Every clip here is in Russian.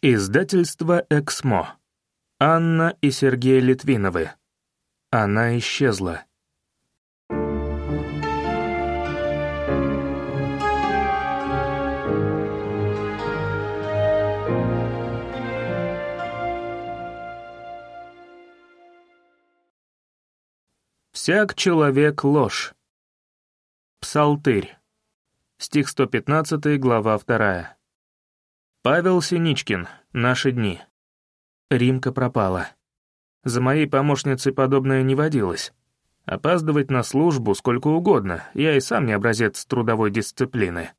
Издательство «Эксмо». Анна и Сергей Литвиновы. Она исчезла. «Всяк человек — ложь». Псалтырь. Стих 115, глава 2. Павел Синичкин. Наши дни. Римка пропала. За моей помощницей подобное не водилось. Опаздывать на службу сколько угодно, я и сам не образец трудовой дисциплины.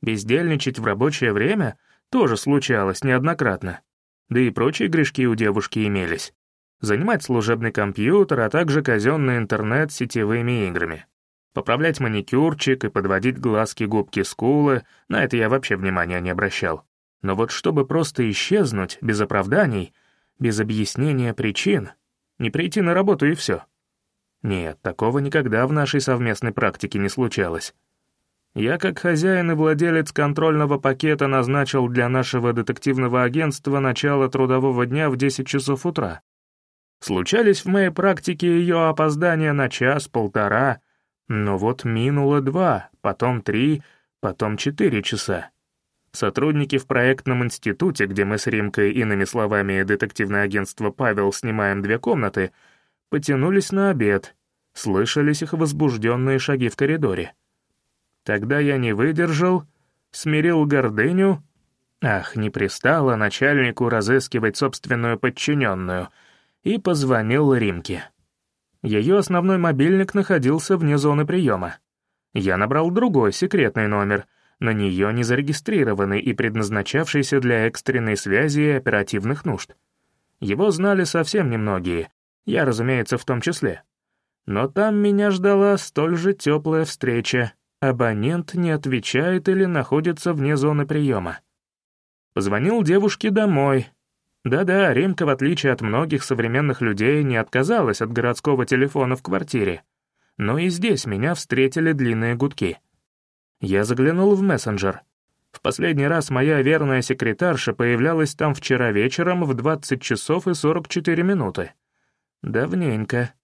Бездельничать в рабочее время тоже случалось неоднократно. Да и прочие грешки у девушки имелись. Занимать служебный компьютер, а также казенный интернет сетевыми играми. Поправлять маникюрчик и подводить глазки губки скулы, на это я вообще внимания не обращал. Но вот чтобы просто исчезнуть, без оправданий, без объяснения причин, не прийти на работу и все. Нет, такого никогда в нашей совместной практике не случалось. Я, как хозяин и владелец контрольного пакета, назначил для нашего детективного агентства начало трудового дня в 10 часов утра. Случались в моей практике ее опоздания на час-полтора, но вот минуло два, потом три, потом четыре часа. Сотрудники в проектном институте, где мы с Римкой, иными словами, детективное агентство «Павел» снимаем две комнаты, потянулись на обед, слышались их возбужденные шаги в коридоре. Тогда я не выдержал, смирил гордыню. Ах, не пристало начальнику разыскивать собственную подчиненную, и позвонил Римке. Ее основной мобильник находился вне зоны приема. Я набрал другой секретный номер, на нее не зарегистрированный и предназначавшийся для экстренной связи и оперативных нужд. Его знали совсем немногие, я, разумеется, в том числе. Но там меня ждала столь же теплая встреча. Абонент не отвечает или находится вне зоны приема. Позвонил девушке домой, да-да, Римка, в отличие от многих современных людей, не отказалась от городского телефона в квартире. Но и здесь меня встретили длинные гудки. Я заглянул в мессенджер. В последний раз моя верная секретарша появлялась там вчера вечером в 20 часов и 44 минуты. Давненько.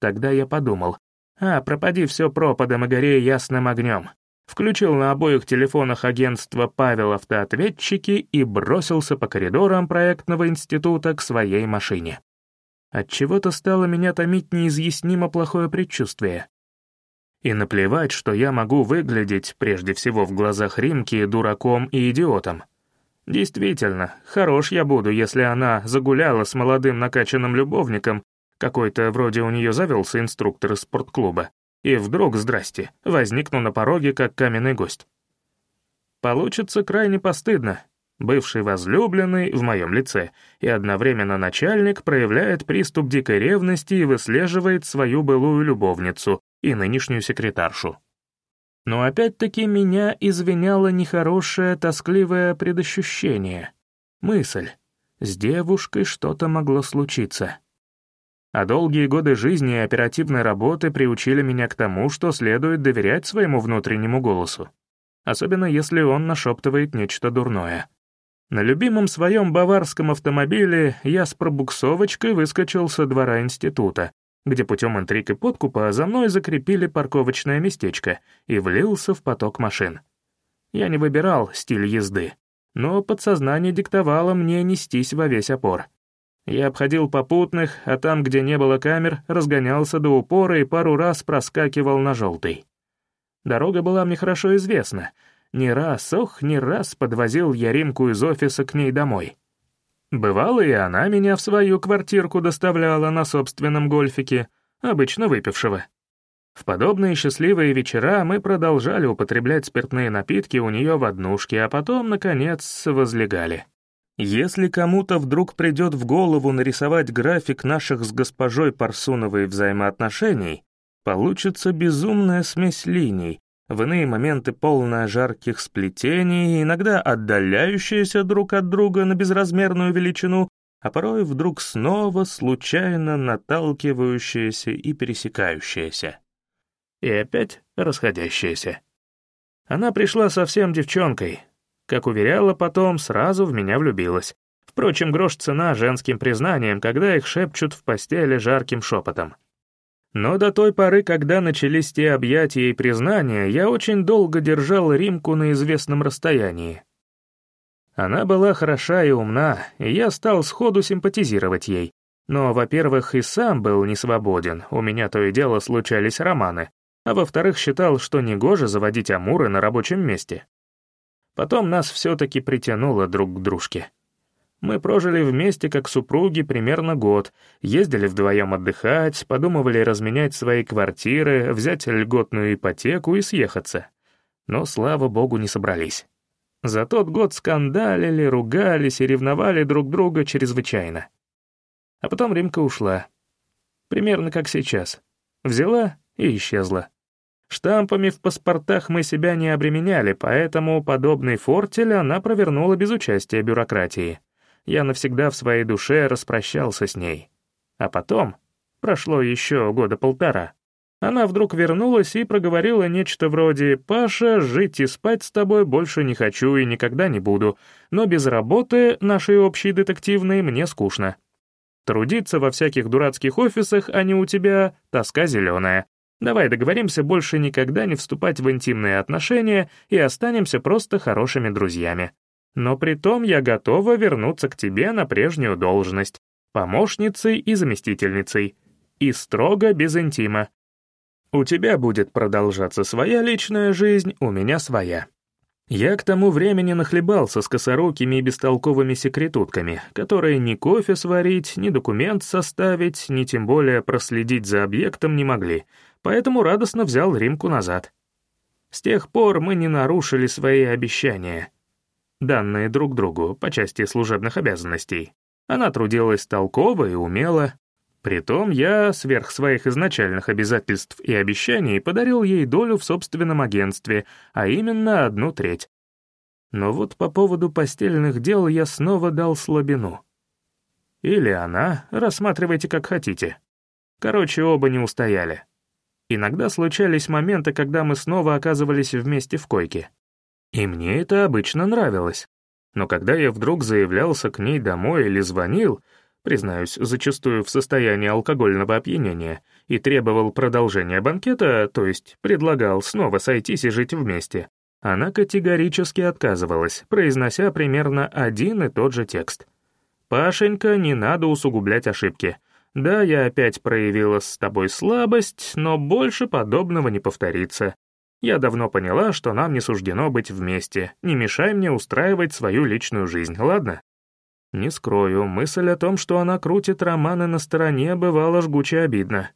Тогда я подумал, а, пропади все пропадом и горе ясным огнем включил на обоих телефонах агентства Павел автоответчики и бросился по коридорам проектного института к своей машине. Отчего-то стало меня томить неизъяснимо плохое предчувствие. И наплевать, что я могу выглядеть, прежде всего в глазах Римки, дураком и идиотом. Действительно, хорош я буду, если она загуляла с молодым накачанным любовником, какой-то вроде у нее завелся инструктор из спортклуба, и вдруг, здрасте, возникну на пороге как каменный гость. Получится крайне постыдно. Бывший возлюбленный в моем лице и одновременно начальник проявляет приступ дикой ревности и выслеживает свою былую любовницу и нынешнюю секретаршу. Но опять-таки меня извиняло нехорошее, тоскливое предощущение. Мысль. С девушкой что-то могло случиться. А долгие годы жизни и оперативной работы приучили меня к тому, что следует доверять своему внутреннему голосу. Особенно если он нашептывает нечто дурное. На любимом своем баварском автомобиле я с пробуксовочкой выскочил со двора института, где путем интриг и подкупа за мной закрепили парковочное местечко и влился в поток машин. Я не выбирал стиль езды, но подсознание диктовало мне нестись во весь опор. Я обходил попутных, а там, где не было камер, разгонялся до упора и пару раз проскакивал на желтый. Дорога была мне хорошо известна. Не раз, ох, не раз подвозил я Римку из офиса к ней домой. Бывало, и она меня в свою квартирку доставляла на собственном гольфике, обычно выпившего. В подобные счастливые вечера мы продолжали употреблять спиртные напитки у нее в однушке, а потом, наконец, возлегали. Если кому-то вдруг придет в голову нарисовать график наших с госпожой Парсуновой взаимоотношений, получится безумная смесь линий, в иные моменты полная жарких сплетений, иногда отдаляющаяся друг от друга на безразмерную величину, а порой вдруг снова случайно наталкивающаяся и пересекающаяся. И опять расходящаяся. Она пришла совсем девчонкой, Как уверяла потом, сразу в меня влюбилась. Впрочем, грош цена женским признанием, когда их шепчут в постели жарким шепотом. Но до той поры, когда начались те объятия и признания, я очень долго держал Римку на известном расстоянии. Она была хороша и умна, и я стал сходу симпатизировать ей. Но, во-первых, и сам был не свободен, у меня то и дело случались романы, а во-вторых, считал, что негоже заводить амуры на рабочем месте. Потом нас все-таки притянуло друг к дружке. Мы прожили вместе как супруги примерно год, ездили вдвоем отдыхать, подумывали разменять свои квартиры, взять льготную ипотеку и съехаться. Но, слава богу, не собрались. За тот год скандалили, ругались и ревновали друг друга чрезвычайно. А потом Римка ушла. Примерно как сейчас. Взяла и исчезла. Штампами в паспортах мы себя не обременяли, поэтому подобный фортель она провернула без участия бюрократии. Я навсегда в своей душе распрощался с ней. А потом, прошло еще года полтора, она вдруг вернулась и проговорила нечто вроде «Паша, жить и спать с тобой больше не хочу и никогда не буду, но без работы, нашей общей детективной, мне скучно. Трудиться во всяких дурацких офисах, а не у тебя, тоска зеленая. Давай договоримся больше никогда не вступать в интимные отношения и останемся просто хорошими друзьями. Но при том я готова вернуться к тебе на прежнюю должность, помощницей и заместительницей. И строго без интима. У тебя будет продолжаться своя личная жизнь, у меня своя. Я к тому времени нахлебался с косорукими и бестолковыми секретутками, которые ни кофе сварить, ни документ составить, ни тем более проследить за объектом не могли — поэтому радостно взял Римку назад. С тех пор мы не нарушили свои обещания, данные друг другу по части служебных обязанностей. Она трудилась толково и умело. Притом я, сверх своих изначальных обязательств и обещаний, подарил ей долю в собственном агентстве, а именно одну треть. Но вот по поводу постельных дел я снова дал слабину. Или она, рассматривайте как хотите. Короче, оба не устояли. Иногда случались моменты, когда мы снова оказывались вместе в койке. И мне это обычно нравилось. Но когда я вдруг заявлялся к ней домой или звонил, признаюсь, зачастую в состоянии алкогольного опьянения, и требовал продолжения банкета, то есть предлагал снова сойтись и жить вместе, она категорически отказывалась, произнося примерно один и тот же текст. «Пашенька, не надо усугублять ошибки. Да, я опять проявила с тобой слабость, но больше подобного не повторится. Я давно поняла, что нам не суждено быть вместе. Не мешай мне устраивать свою личную жизнь, ладно? Не скрою, мысль о том, что она крутит романы на стороне, бывала жгуче обидна.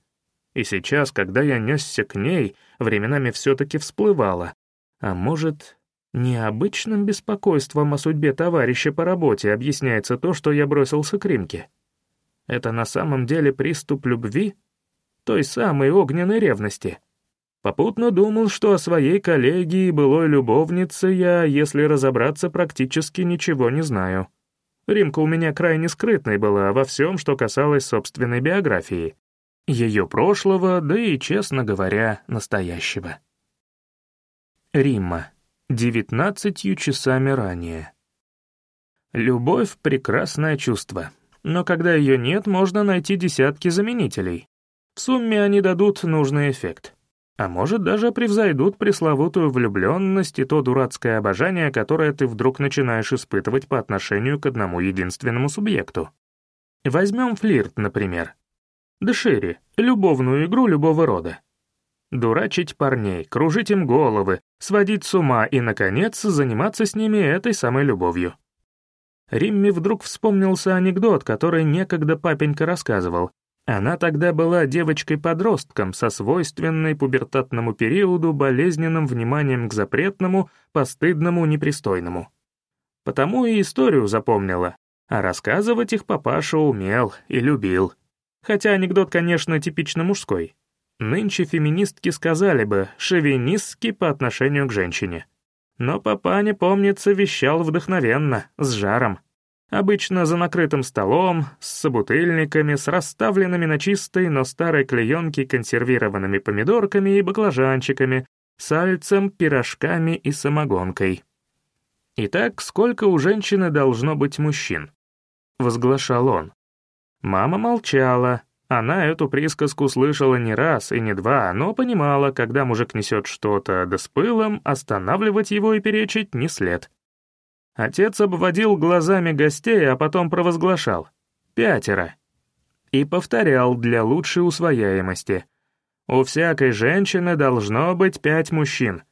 И сейчас, когда я несся к ней, временами все-таки всплывала. А может, необычным беспокойством о судьбе товарища по работе объясняется то, что я бросился к Римке? Это на самом деле приступ любви? Той самой огненной ревности. Попутно думал, что о своей коллеге и былой любовнице я, если разобраться, практически ничего не знаю. Римка у меня крайне скрытной была во всем, что касалось собственной биографии. Ее прошлого, да и, честно говоря, настоящего. Римма. Девятнадцатью часами ранее. Любовь — прекрасное чувство, но когда ее нет, можно найти десятки заменителей. В сумме они дадут нужный эффект. А может, даже превзойдут пресловутую влюбленность и то дурацкое обожание, которое ты вдруг начинаешь испытывать по отношению к одному единственному субъекту. Возьмем флирт, например. Да шире, любовную игру любого рода. Дурачить парней, кружить им головы, сводить с ума и, наконец, заниматься с ними этой самой любовью. Римме вдруг вспомнился анекдот, который некогда папенька рассказывал. Она тогда была девочкой-подростком со свойственной пубертатному периоду болезненным вниманием к запретному, постыдному, непристойному. Потому и историю запомнила, а рассказывать их папаша умел и любил. Хотя анекдот, конечно, типично мужской. Нынче феминистки сказали бы «шовинистский по отношению к женщине». Но папаня, помнится, вещал вдохновенно, с жаром. Обычно за накрытым столом, с собутыльниками, с расставленными на чистой, но старой клеенке консервированными помидорками и баклажанчиками, сальцем, пирожками и самогонкой. «Итак, сколько у женщины должно быть мужчин?» — возглашал он. Мама молчала. Она эту присказку слышала не раз и не два, но понимала, когда мужик несет что-то, да с пылом, останавливать его и перечить не след. Отец обводил глазами гостей, а потом провозглашал «пятеро» и повторял для лучшей усвояемости. У всякой женщины должно быть пять мужчин.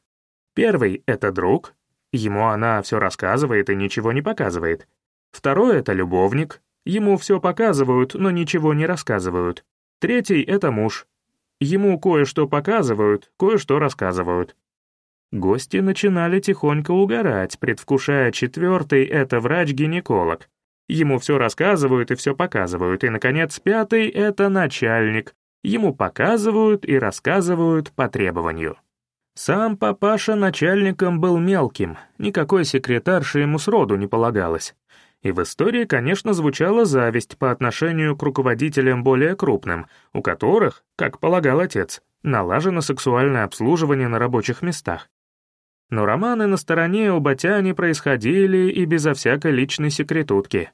Первый — это друг, ему она все рассказывает и ничего не показывает. Второй — это любовник, ему все показывают, но ничего не рассказывают. Третий — это муж, ему кое-что показывают, кое-что рассказывают. Гости начинали тихонько угорать, предвкушая четвертый — это врач-гинеколог. Ему все рассказывают и все показывают, и, наконец, пятый — это начальник. Ему показывают и рассказывают по требованию. Сам папаша начальником был мелким, никакой секретарши ему сроду не полагалось. И в истории, конечно, звучала зависть по отношению к руководителям более крупным, у которых, как полагал отец, налажено сексуальное обслуживание на рабочих местах. Но романы на стороне у Батяни происходили и безо всякой личной секретутки.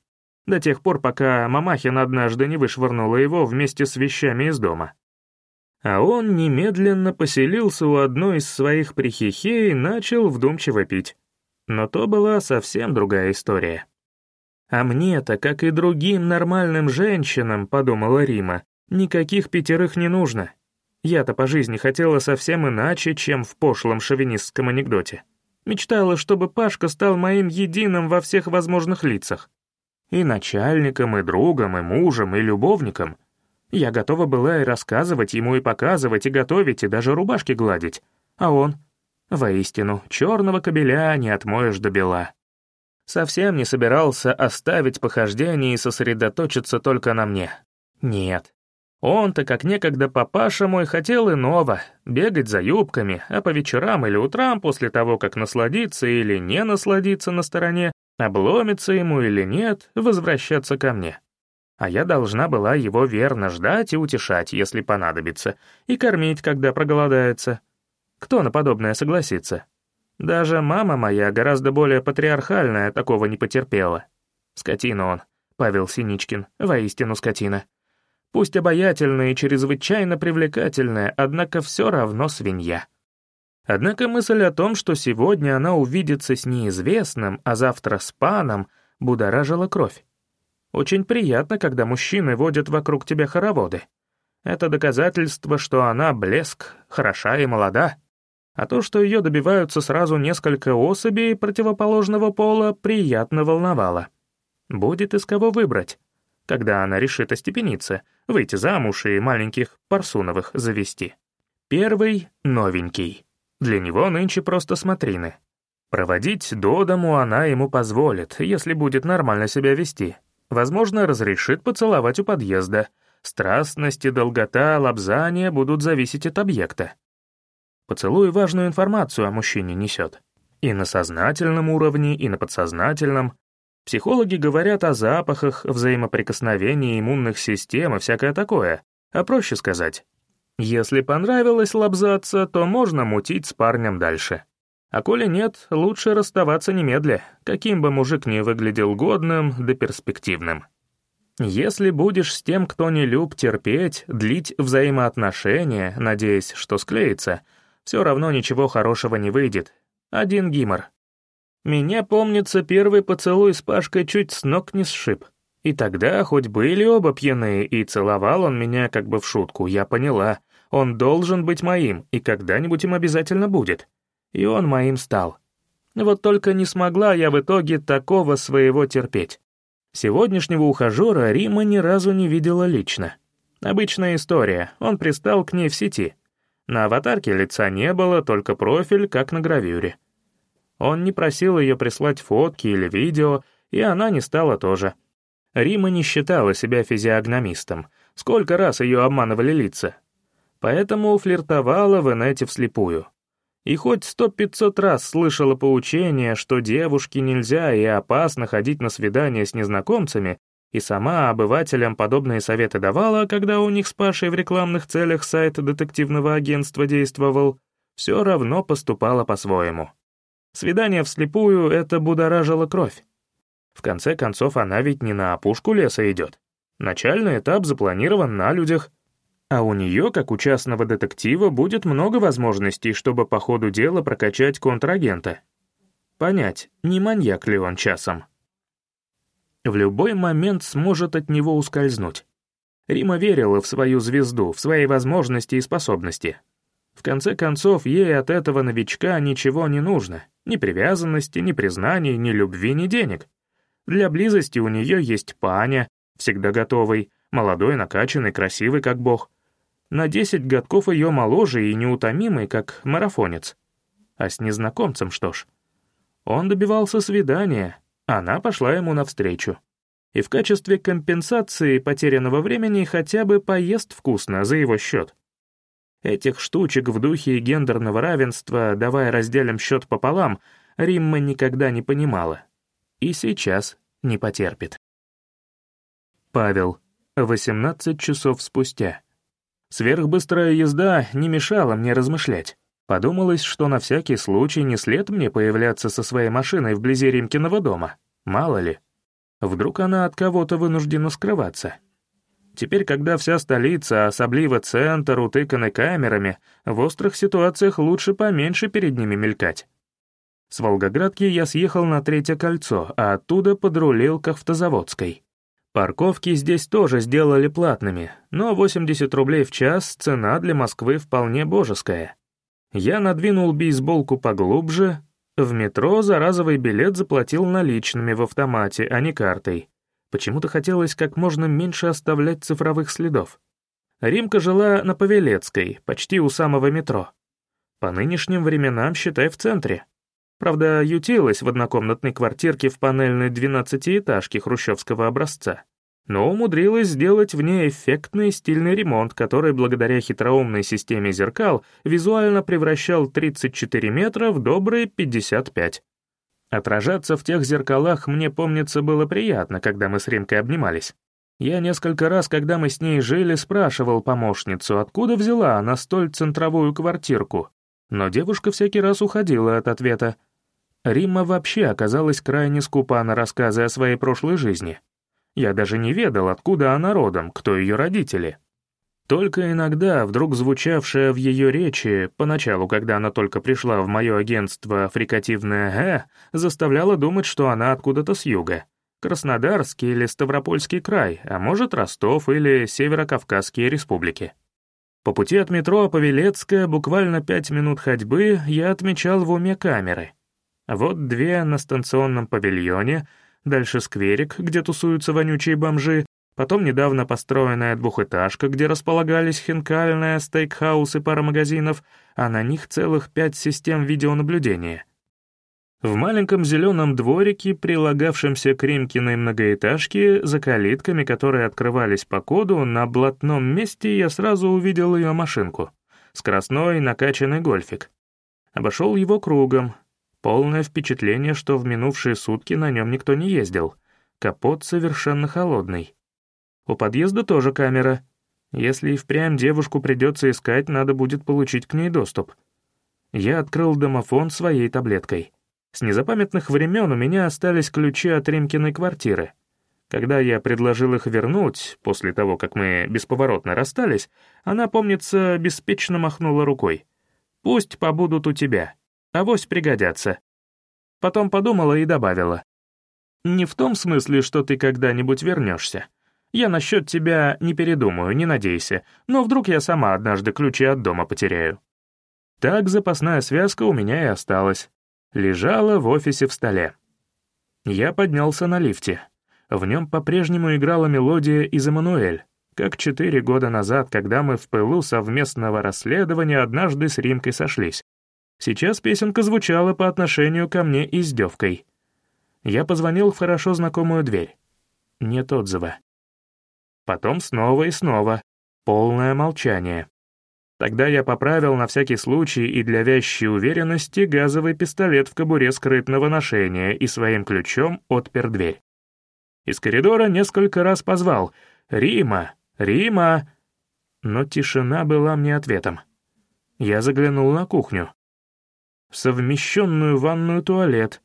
До тех пор, пока Мамахин однажды не вышвырнула его вместе с вещами из дома. А он немедленно поселился у одной из своих прихихей и начал вдумчиво пить. Но то была совсем другая история. «А мне-то, как и другим нормальным женщинам, — подумала Рима, — никаких пятерых не нужно. Я-то по жизни хотела совсем иначе, чем в пошлом шовинистском анекдоте. Мечтала, чтобы Пашка стал моим единым во всех возможных лицах. И начальником, и другом, и мужем, и любовником. Я готова была и рассказывать ему, и показывать, и готовить, и даже рубашки гладить. А он? Воистину, черного кобеля не отмоешь до бела. Совсем не собирался оставить похождение и сосредоточиться только на мне. Нет, он-то, как некогда папаша мой, хотел иного — бегать за юбками, а по вечерам или утрам, после того, как насладиться или не насладиться на стороне, обломится ему или нет, возвращаться ко мне. А я должна была его верно ждать и утешать, если понадобится, и кормить, когда проголодается. Кто на подобное согласится? Даже мама моя, гораздо более патриархальная, такого не потерпела. Скотина он, Павел Синичкин, воистину скотина. Пусть обаятельная и чрезвычайно привлекательная, однако все равно свинья. Однако мысль о том, что сегодня она увидится с неизвестным, а завтра с паном, будоражила кровь. Очень приятно, когда мужчины водят вокруг тебя хороводы. Это доказательство, что она блеск, хороша и молода. А то, что ее добиваются сразу несколько особей противоположного пола, приятно волновало. Будет из кого выбрать когда она решит остепениться, выйти замуж и маленьких Парсуновых завести. Первый — новенький. Для него нынче просто смотрины. Проводить до дому она ему позволит, если будет нормально себя вести. Возможно, разрешит поцеловать у подъезда. Страстность и долгота лобзания будут зависеть от объекта. Поцелуй важную информацию о мужчине несет. И на сознательном уровне, и на подсознательном, Психологи говорят о запахах, взаимоприкосновении иммунных систем и всякое такое. А проще сказать, если понравилось лобзаться, то можно мутить с парнем дальше. А коли нет, лучше расставаться немедля, каким бы мужик ни выглядел годным да перспективным. Если будешь с тем, кто не люб терпеть, длить взаимоотношения, надеясь, что склеится, все равно ничего хорошего не выйдет. Один гимор. Меня, помнится, первый поцелуй с Пашкой чуть с ног не сшиб. И тогда, хоть были оба пьяные, и целовал он меня как бы в шутку, я поняла, он должен быть моим, и когда-нибудь им обязательно будет. И он моим стал. Вот только не смогла я в итоге такого своего терпеть. Сегодняшнего ухажера Рима ни разу не видела лично. Обычная история, он пристал к ней в сети. На аватарке лица не было, только профиль, как на гравюре. Он не просил ее прислать фотки или видео, и она не стала тоже. Рима не считала себя физиогномистом. Сколько раз ее обманывали лица. Поэтому флиртовала в инете вслепую. И хоть сто-пятьсот раз слышала поучение, что девушке нельзя и опасно ходить на свидания с незнакомцами, и сама обывателям подобные советы давала, когда у них с Пашей в рекламных целях сайт детективного агентства действовал, все равно поступала по-своему. Свидание вслепую — это будоражило кровь. В конце концов, она ведь не на опушку леса идет. Начальный этап запланирован на людях. А у нее, как у частного детектива, будет много возможностей, чтобы по ходу дела прокачать контрагента. Понять, не маньяк ли он часом. В любой момент сможет от него ускользнуть. Рима верила в свою звезду, в свои возможности и способности. В конце концов, ей от этого новичка ничего не нужно. Ни привязанности, ни признаний, ни любви, ни денег. Для близости у нее есть паня, всегда готовый, молодой, накачанный, красивый, как бог. На десять годков ее моложе и неутомимый, как марафонец. А с незнакомцем что ж? Он добивался свидания, она пошла ему навстречу. И в качестве компенсации потерянного времени хотя бы поест вкусно за его счет. Этих штучек в духе гендерного равенства, давая разделим счет пополам, Римма никогда не понимала. И сейчас не потерпит. Павел. 18 часов спустя. Сверхбыстрая езда не мешала мне размышлять. Подумалось, что на всякий случай не след мне появляться со своей машиной вблизи Римкиного дома. Мало ли. Вдруг она от кого-то вынуждена скрываться. Теперь, когда вся столица, особливо центр, утыканы камерами, в острых ситуациях лучше поменьше перед ними мелькать. С Волгоградки я съехал на Третье кольцо, а оттуда подрулил к Автозаводской. Парковки здесь тоже сделали платными, но 80 рублей в час цена для Москвы вполне божеская. Я надвинул бейсболку поглубже. В метро за разовый билет заплатил наличными в автомате, а не картой. Почему-то хотелось как можно меньше оставлять цифровых следов. Римка жила на Павелецкой, почти у самого метро. По нынешним временам, считай, в центре. Правда, ютилась в однокомнатной квартирке в панельной двенадцатиэтажке хрущевского образца но умудрилась сделать в ней эффектный стильный ремонт, который благодаря хитроумной системе зеркал визуально превращал 34 метра в добрые 55. Отражаться в тех зеркалах, мне помнится, было приятно, когда мы с Римкой обнимались. Я несколько раз, когда мы с ней жили, спрашивал помощницу, откуда взяла она столь центровую квартирку, но девушка всякий раз уходила от ответа. Римма вообще оказалась крайне скупа на рассказы о своей прошлой жизни. Я даже не ведал, откуда она родом, кто ее родители. Только иногда, вдруг звучавшая в ее речи, поначалу, когда она только пришла в мое агентство «Фрикативное Г», заставляла думать, что она откуда-то с юга. Краснодарский или Ставропольский край, а может, Ростов или Северокавказские республики. По пути от метро Павелецкая, буквально пять минут ходьбы, я отмечал в уме камеры. Вот две на станционном павильоне — дальше скверик, где тусуются вонючие бомжи, потом недавно построенная двухэтажка, где располагались хинкальная, стейкхаус и пара магазинов, а на них целых пять систем видеонаблюдения. В маленьком зеленом дворике, прилагавшемся к Римкиной многоэтажке, за калитками, которые открывались по коду, на блатном месте я сразу увидел ее машинку. Скоростной накачанный гольфик. Обошел его кругом, Полное впечатление, что в минувшие сутки на нем никто не ездил. Капот совершенно холодный. У подъезда тоже камера. Если и впрямь девушку придется искать, надо будет получить к ней доступ. Я открыл домофон своей таблеткой. С незапамятных времен у меня остались ключи от Римкиной квартиры. Когда я предложил их вернуть, после того, как мы бесповоротно расстались, она, помнится, беспечно махнула рукой. «Пусть побудут у тебя. Авось пригодятся. Потом подумала и добавила. «Не в том смысле, что ты когда-нибудь вернешься. Я насчет тебя не передумаю, не надейся, но вдруг я сама однажды ключи от дома потеряю». Так запасная связка у меня и осталась. Лежала в офисе в столе. Я поднялся на лифте. В нем по-прежнему играла мелодия из «Эммануэль», как четыре года назад, когда мы в пылу совместного расследования однажды с Римкой сошлись. Сейчас песенка звучала по отношению ко мне издевкой. Я позвонил в хорошо знакомую дверь. Нет отзыва. Потом снова и снова. Полное молчание. Тогда я поправил на всякий случай и для вящей уверенности газовый пистолет в кобуре скрытного ношения и своим ключом отпер дверь. Из коридора несколько раз позвал «Рима! Рима!» Но тишина была мне ответом. Я заглянул на кухню. совмещенную ванную-туалет,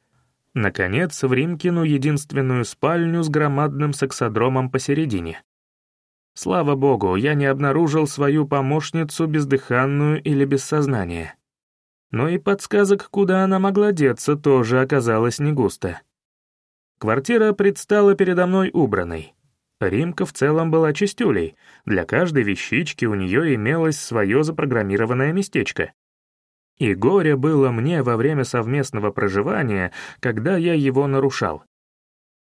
наконец, в Римкину единственную спальню с громадным сексодромом посередине. Слава богу, я не обнаружил свою помощницу бездыханную или без сознания. Но и подсказок, куда она могла деться, тоже оказалось не густо. Квартира предстала передо мной убранной. Римка в целом была чистюлей, для каждой вещички у нее имелось свое запрограммированное местечко. И горе было мне во время совместного проживания, когда я его нарушал.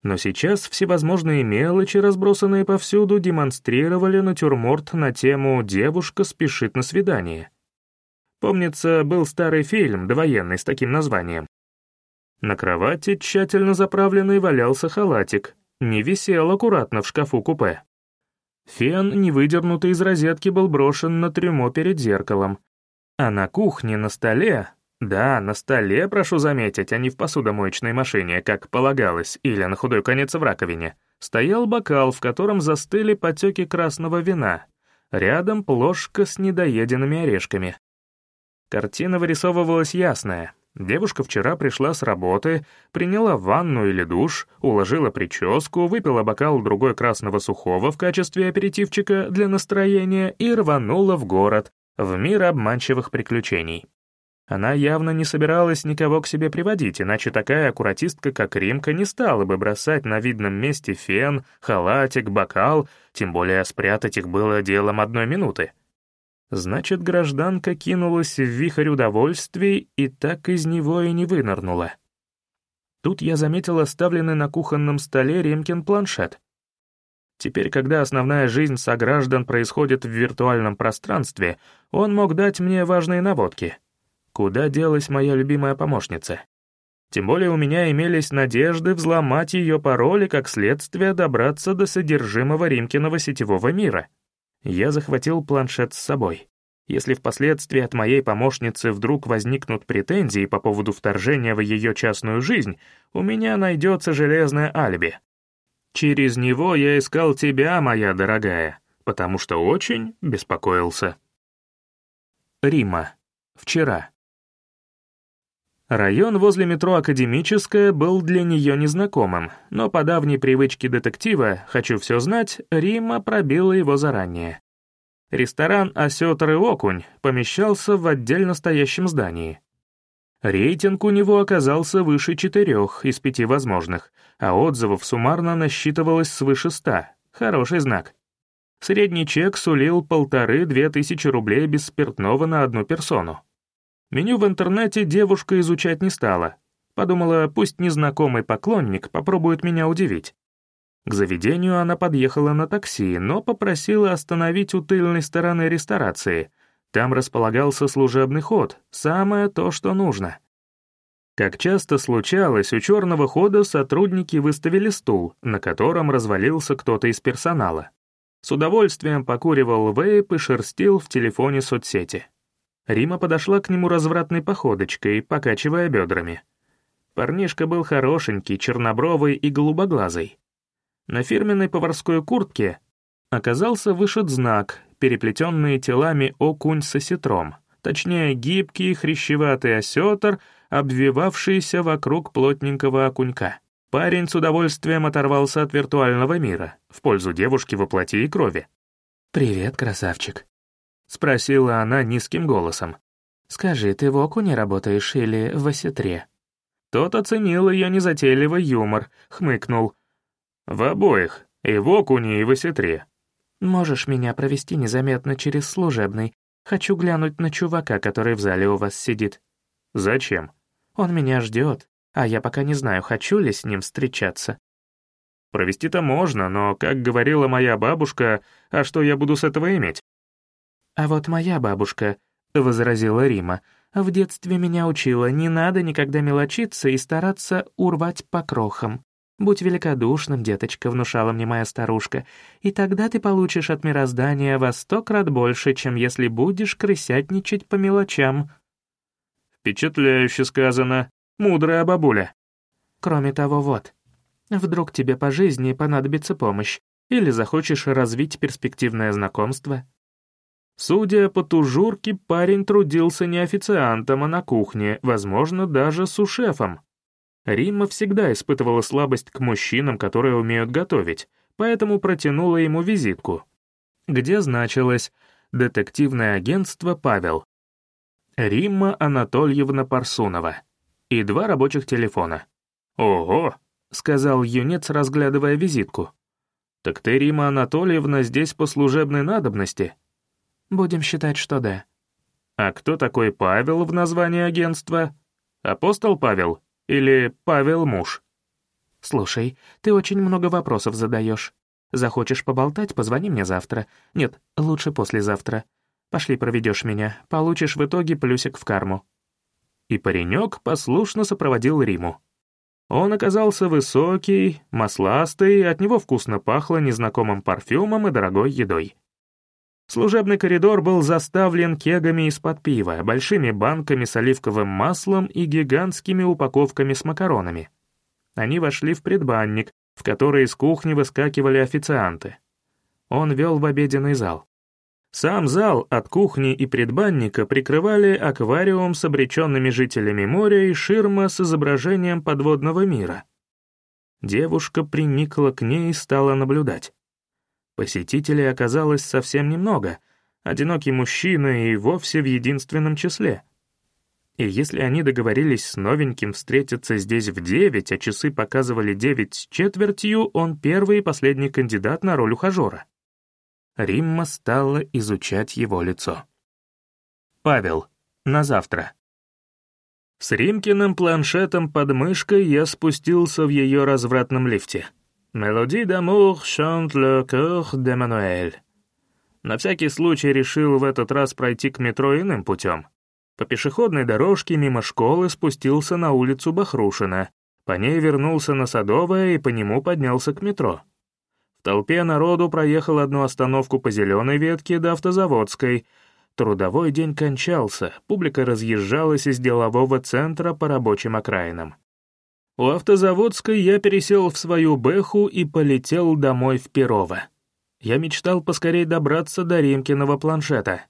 Но сейчас всевозможные мелочи, разбросанные повсюду, демонстрировали натюрморт на тему «Девушка спешит на свидание». Помнится, был старый фильм, довоенный, с таким названием. На кровати, тщательно заправленный, валялся халатик, не висел аккуратно в шкафу купе. Фен, не выдернутый из розетки, был брошен на трюмо перед зеркалом. А на кухне, на столе, да, на столе, прошу заметить, а не в посудомоечной машине, как полагалось, или на худой конец в раковине, стоял бокал, в котором застыли потеки красного вина. Рядом плошка с недоеденными орешками. Картина вырисовывалась ясная. Девушка вчера пришла с работы, приняла ванну или душ, уложила прическу, выпила бокал другой красного сухого в качестве аперитивчика для настроения и рванула в город, в мир обманчивых приключений. Она явно не собиралась никого к себе приводить, иначе такая аккуратистка, как Римка, не стала бы бросать на видном месте фен, халатик, бокал, тем более спрятать их было делом одной минуты. Значит, гражданка кинулась в вихрь удовольствий и так из него и не вынырнула. Тут я заметил оставленный на кухонном столе Римкин планшет. Теперь, когда основная жизнь сограждан происходит в виртуальном пространстве, он мог дать мне важные наводки — Куда делась моя любимая помощница? Тем более у меня имелись надежды взломать ее пароли, как следствие добраться до содержимого Римкиного сетевого мира. Я захватил планшет с собой. Если впоследствии от моей помощницы вдруг возникнут претензии по поводу вторжения в ее частную жизнь, у меня найдется железное алиби. Через него я искал тебя, моя дорогая, потому что очень беспокоился. Рима. Вчера. Район возле метро «Академическая» был для нее незнакомым, но по давней привычке детектива «хочу все знать» Рима пробила его заранее. Ресторан «Осетр и окунь» помещался в отдельно стоящем здании. Рейтинг у него оказался выше четырех из пяти возможных, а отзывов суммарно насчитывалось свыше ста. Хороший знак. Средний чек сулил полторы-две тысячи рублей без спиртного на одну персону. Меню в интернете девушка изучать не стала. Подумала, пусть незнакомый поклонник попробует меня удивить. К заведению она подъехала на такси, но попросила остановить у тыльной стороны ресторации. Там располагался служебный ход, самое то, что нужно. Как часто случалось, у черного хода сотрудники выставили стул, на котором развалился кто-то из персонала. С удовольствием покуривал вейп и шерстил в телефоне соцсети. Рима подошла к нему развратной походочкой, покачивая бедрами. Парнишка был хорошенький, чернобровый и голубоглазый. На фирменной поварской куртке оказался вышит знак, переплетенный телами окунь со сетром, точнее гибкий хрящеватый осетр, обвивавшийся вокруг плотненького окунька. Парень с удовольствием оторвался от виртуального мира, в пользу девушки во плоти и крови. «Привет, красавчик», — спросила она низким голосом. «Скажи, ты в окуне работаешь или в осетре?» Тот оценил ее незатейливый юмор, хмыкнул. «В обоих, и в окуне, и в осетре». «Можешь меня провести незаметно через служебный. Хочу глянуть на чувака, который в зале у вас сидит». «Зачем?» «Он меня ждет, а я пока не знаю, хочу ли с ним встречаться». «Провести-то можно, но, как говорила моя бабушка, а что я буду с этого иметь?» «А вот моя бабушка», — возразила Рима, «в детстве меня учила, не надо никогда мелочиться и стараться урвать по крохам. Будь великодушным, деточка», — внушала мне моя старушка, «и тогда ты получишь от мироздания во сто крат больше, чем если будешь крысятничать по мелочам». «Впечатляюще сказано. Мудрая бабуля». «Кроме того, вот. Вдруг тебе по жизни понадобится помощь, или захочешь развить перспективное знакомство, Судя по тужурке, парень трудился не официантом, а на кухне, возможно, даже сушефом. Римма всегда испытывала слабость к мужчинам, которые умеют готовить, поэтому протянула ему визитку, где значилось «Детективное агентство Павел». Римма Анатольевна Парсунова. И два рабочих телефона. «Ого!» — сказал юнец, разглядывая визитку. «Так ты, Рима Анатольевна, здесь по служебной надобности?» «Будем считать, что да». «А кто такой Павел в названии агентства? Апостол Павел?» Или Павел муж?» «Слушай, ты очень много вопросов задаешь. Захочешь поболтать, позвони мне завтра. Нет, лучше послезавтра. Пошли проведешь меня, получишь в итоге плюсик в карму». И паренек послушно сопроводил Риму. Он оказался высокий, масластый, от него вкусно пахло незнакомым парфюмом и дорогой едой. Служебный коридор был заставлен кегами из-под пива, большими банками с оливковым маслом и гигантскими упаковками с макаронами. Они вошли в предбанник, в который из кухни выскакивали официанты. Он вел в обеденный зал. Сам зал от кухни и предбанника прикрывали аквариум с обреченными жителями моря и ширма с изображением подводного мира. Девушка приникла к ней и стала наблюдать. Посетителей оказалось совсем немного, одинокий мужчина и вовсе в единственном числе. И если они договорились с новеньким встретиться здесь в девять, а часы показывали девять с четвертью, он первый и последний кандидат на роль ухажера. Римма стала изучать его лицо. «Павел, на завтра». С Римкиным планшетом под мышкой я спустился в ее развратном лифте. «Мелодie d'amour chante le cœur d'Emmanuel». На всякий случай решил в этот раз пройти к метро иным путем. По пешеходной дорожке мимо школы спустился на улицу Бахрушина, по ней вернулся на Садовое и по нему поднялся к метро. В толпе народу проехал одну остановку по зеленой ветке до автозаводской. Трудовой день кончался, публика разъезжалась из делового центра по рабочим окраинам. У автозаводской я пересел в свою Бэху и полетел домой в Перово. Я мечтал поскорей добраться до Римкиного планшета.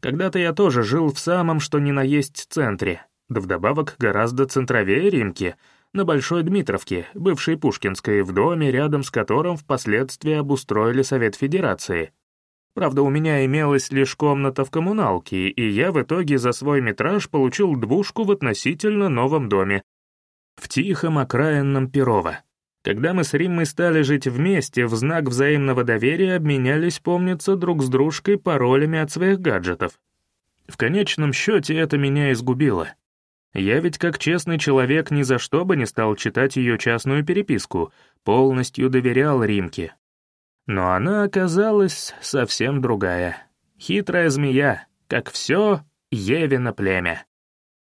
Когда-то я тоже жил в самом что ни на есть центре, да вдобавок гораздо центровее Римки, на Большой Дмитровке, бывшей Пушкинской, в доме, рядом с которым впоследствии обустроили Совет Федерации. Правда, у меня имелась лишь комната в коммуналке, и я в итоге за свой метраж получил двушку в относительно новом доме, в тихом окраинном Перово. Когда мы с Риммой стали жить вместе, в знак взаимного доверия обменялись, помнится, друг с дружкой паролями от своих гаджетов. В конечном счете это меня изгубило. Я ведь как честный человек ни за что бы не стал читать ее частную переписку, полностью доверял Римке. Но она оказалась совсем другая. Хитрая змея, как все Евино племя.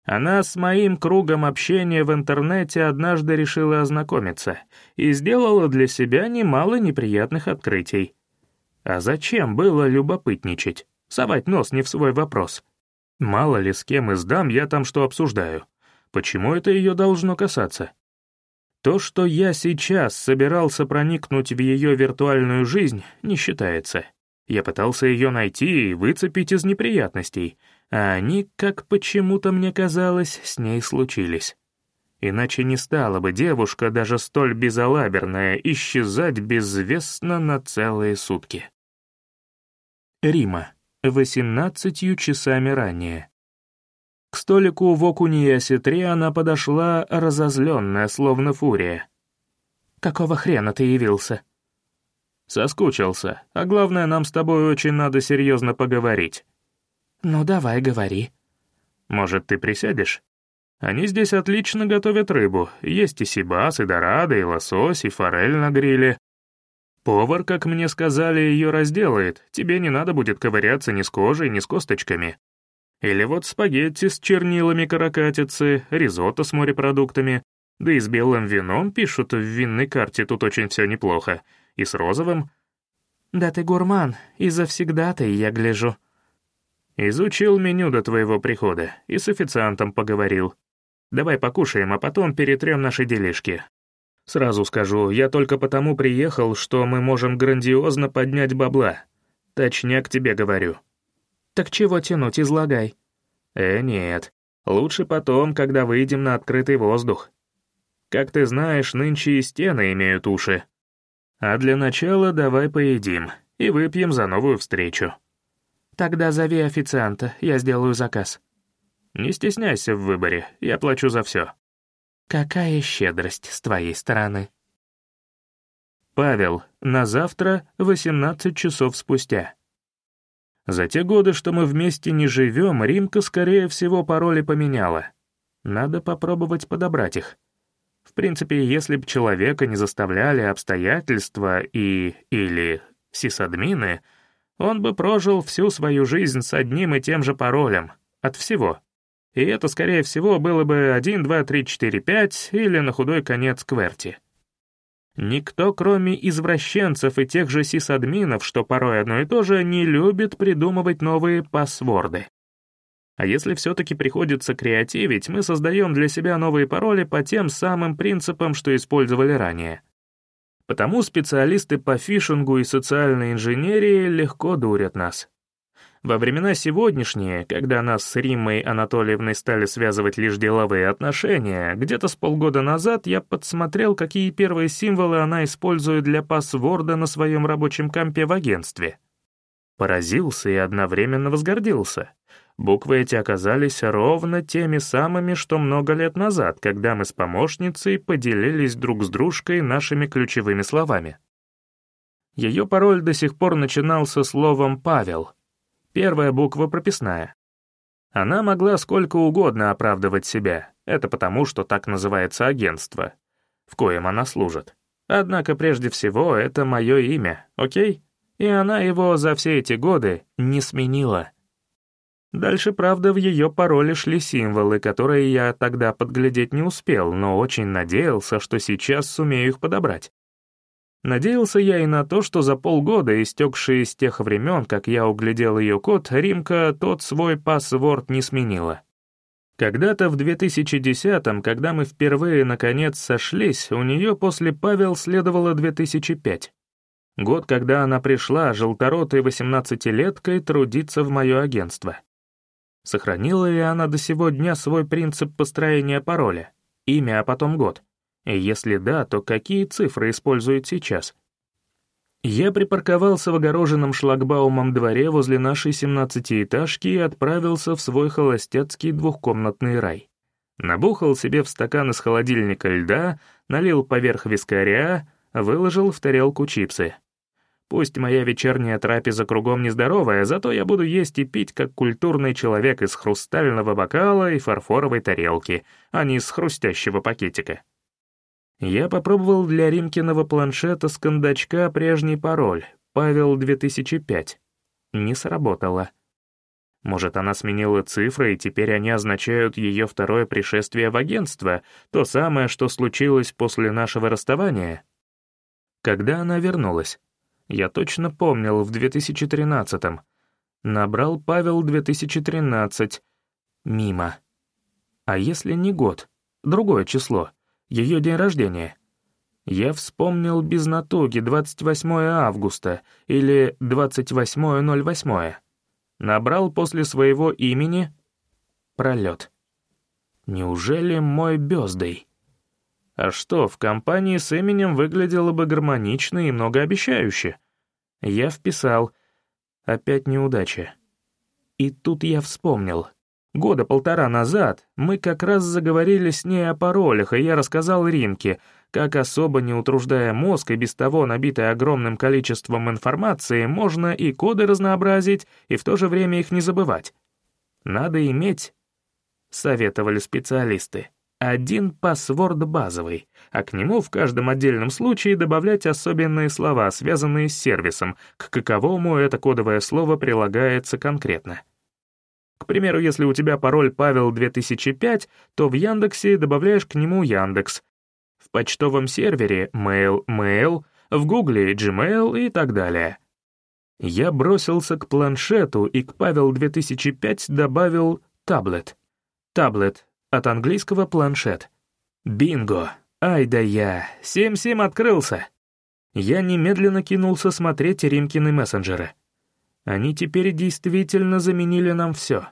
Она с моим кругом общения в интернете однажды решила ознакомиться и сделала для себя немало неприятных открытий. А зачем было любопытничать, совать нос не в свой вопрос? Мало ли с кем из дам я там что обсуждаю. Почему это ее должно касаться? То, что я сейчас собирался проникнуть в ее виртуальную жизнь, не считается. Я пытался ее найти и выцепить из неприятностей — а они, как почему-то мне казалось, с ней случились. Иначе не стала бы девушка, даже столь безалаберная, исчезать безвестно на целые сутки. Рима. Восемнадцатью часами ранее. К столику в Окуньясе-3 она подошла, разозленная, словно фурия. «Какого хрена ты явился?» «Соскучился, а главное, нам с тобой очень надо серьезно поговорить». «Ну, давай, говори». «Может, ты присядешь? Они здесь отлично готовят рыбу. Есть и сибас, и дорада, и лосось, и форель на гриле. Повар, как мне сказали, ее разделает. Тебе не надо будет ковыряться ни с кожей, ни с косточками. Или вот спагетти с чернилами каракатицы, ризотто с морепродуктами. Да и с белым вином, пишут в винной карте, тут очень все неплохо. И с розовым. «Да ты гурман, и завсегда-то я гляжу», «Изучил меню до твоего прихода и с официантом поговорил. Давай покушаем, а потом перетрем наши делишки. Сразу скажу, я только потому приехал, что мы можем грандиозно поднять бабла. Точняк тебе говорю. «Так чего тянуть, излагай». «Э, нет. Лучше потом, когда выйдем на открытый воздух. Как ты знаешь, нынче и стены имеют уши. А для начала давай поедим и выпьем за новую встречу». «Тогда зови официанта, я сделаю заказ». «Не стесняйся в выборе, я плачу за все». «Какая щедрость с твоей стороны». Павел, на завтра, 18 часов спустя. За те годы, что мы вместе не живем, Римка, скорее всего, пароли поменяла. Надо попробовать подобрать их. В принципе, если б человека не заставляли обстоятельства и... или сисадмины, он бы прожил всю свою жизнь с одним и тем же паролем. От всего. И это, скорее всего, было бы 1, 2, 3, 4, 5 или на худой конец кверти. Никто, кроме извращенцев и тех же сисадминов, что порой одно и то же, не любит придумывать новые пассворды. А если все-таки приходится креативить, мы создаем для себя новые пароли по тем самым принципам, что использовали ранее. Потому специалисты по фишингу и социальной инженерии легко дурят нас. Во времена сегодняшние, когда нас с Риммой Анатольевной стали связывать лишь деловые отношения, где-то с полгода назад я подсмотрел, какие первые символы она использует для пассворда на своем рабочем компе в агентстве. Поразился и одновременно возгордился. Буквы эти оказались ровно теми самыми, что много лет назад, когда мы с помощницей поделились друг с дружкой нашими ключевыми словами. Ее пароль до сих пор начинался словом «Павел», Первая буква прописная. Она могла сколько угодно оправдывать себя, это потому, что так называется агентство, в коем она служит. Однако прежде всего это мое имя, окей? И она его за все эти годы не сменила. Дальше, правда, в ее пароле шли символы, которые я тогда подглядеть не успел, но очень надеялся, что сейчас сумею их подобрать. Надеялся я и на то, что за полгода, истекшие с тех времен, как я углядел ее код, Римка тот свой пассворд не сменила. Когда-то в 2010-м, когда мы впервые наконец сошлись, у нее после Павел следовало 2005. Год, когда она пришла, желторотой 18-леткой, трудиться в мое агентство. Сохранила ли она до сего дня свой принцип построения пароля? Имя, а потом год. И если да, то какие цифры использует сейчас? Я припарковался в огороженном шлагбаумом дворе возле нашей семнадцатиэтажки и отправился в свой холостяцкий двухкомнатный рай. Набухал себе в стакан из холодильника льда, налил поверх вискаря, выложил в тарелку чипсы. Пусть моя вечерняя трапеза кругом нездоровая, зато я буду есть и пить как культурный человек из хрустального бокала и фарфоровой тарелки, а не из хрустящего пакетика. Я попробовал для Римкиного планшета с кондачка прежний пароль, Павел 2005. Не сработало. Может, она сменила цифры, и теперь они означают ее второе пришествие в агентство, то самое, что случилось после нашего расставания? Когда она вернулась? Я точно помнил, в 2013-м. Набрал Павел 2013. Мимо. А если не год? Другое число ее день рождения. Я вспомнил без натуги 28 августа или 28.08. Набрал после своего имени пролет. Неужели мой Бёздей? А что, в компании с именем выглядело бы гармонично и многообещающе? Я вписал. Опять неудача. И тут я вспомнил. Года полтора назад мы как раз заговорили с ней о паролях, и я рассказал Римке, как особо не утруждая мозг и без того набитый огромным количеством информации, можно и коды разнообразить, и в то же время их не забывать. Надо иметь, советовали специалисты, один пассворд базовый, а к нему в каждом отдельном случае добавлять особенные слова, связанные с сервисом, к каковому это кодовое слово прилагается конкретно. К примеру, если у тебя пароль Павел 2005, то в Яндексе добавляешь к нему Яндекс. В почтовом сервере Mail Mail, в Гугле Gmail и так далее. Я бросился к планшету и к Павел 2005 добавил таблет. Таблет, от английского планшет. Бинго! Ай да я! 7-7 открылся! Я немедленно кинулся смотреть Римкины мессенджеры. Они теперь действительно заменили нам все.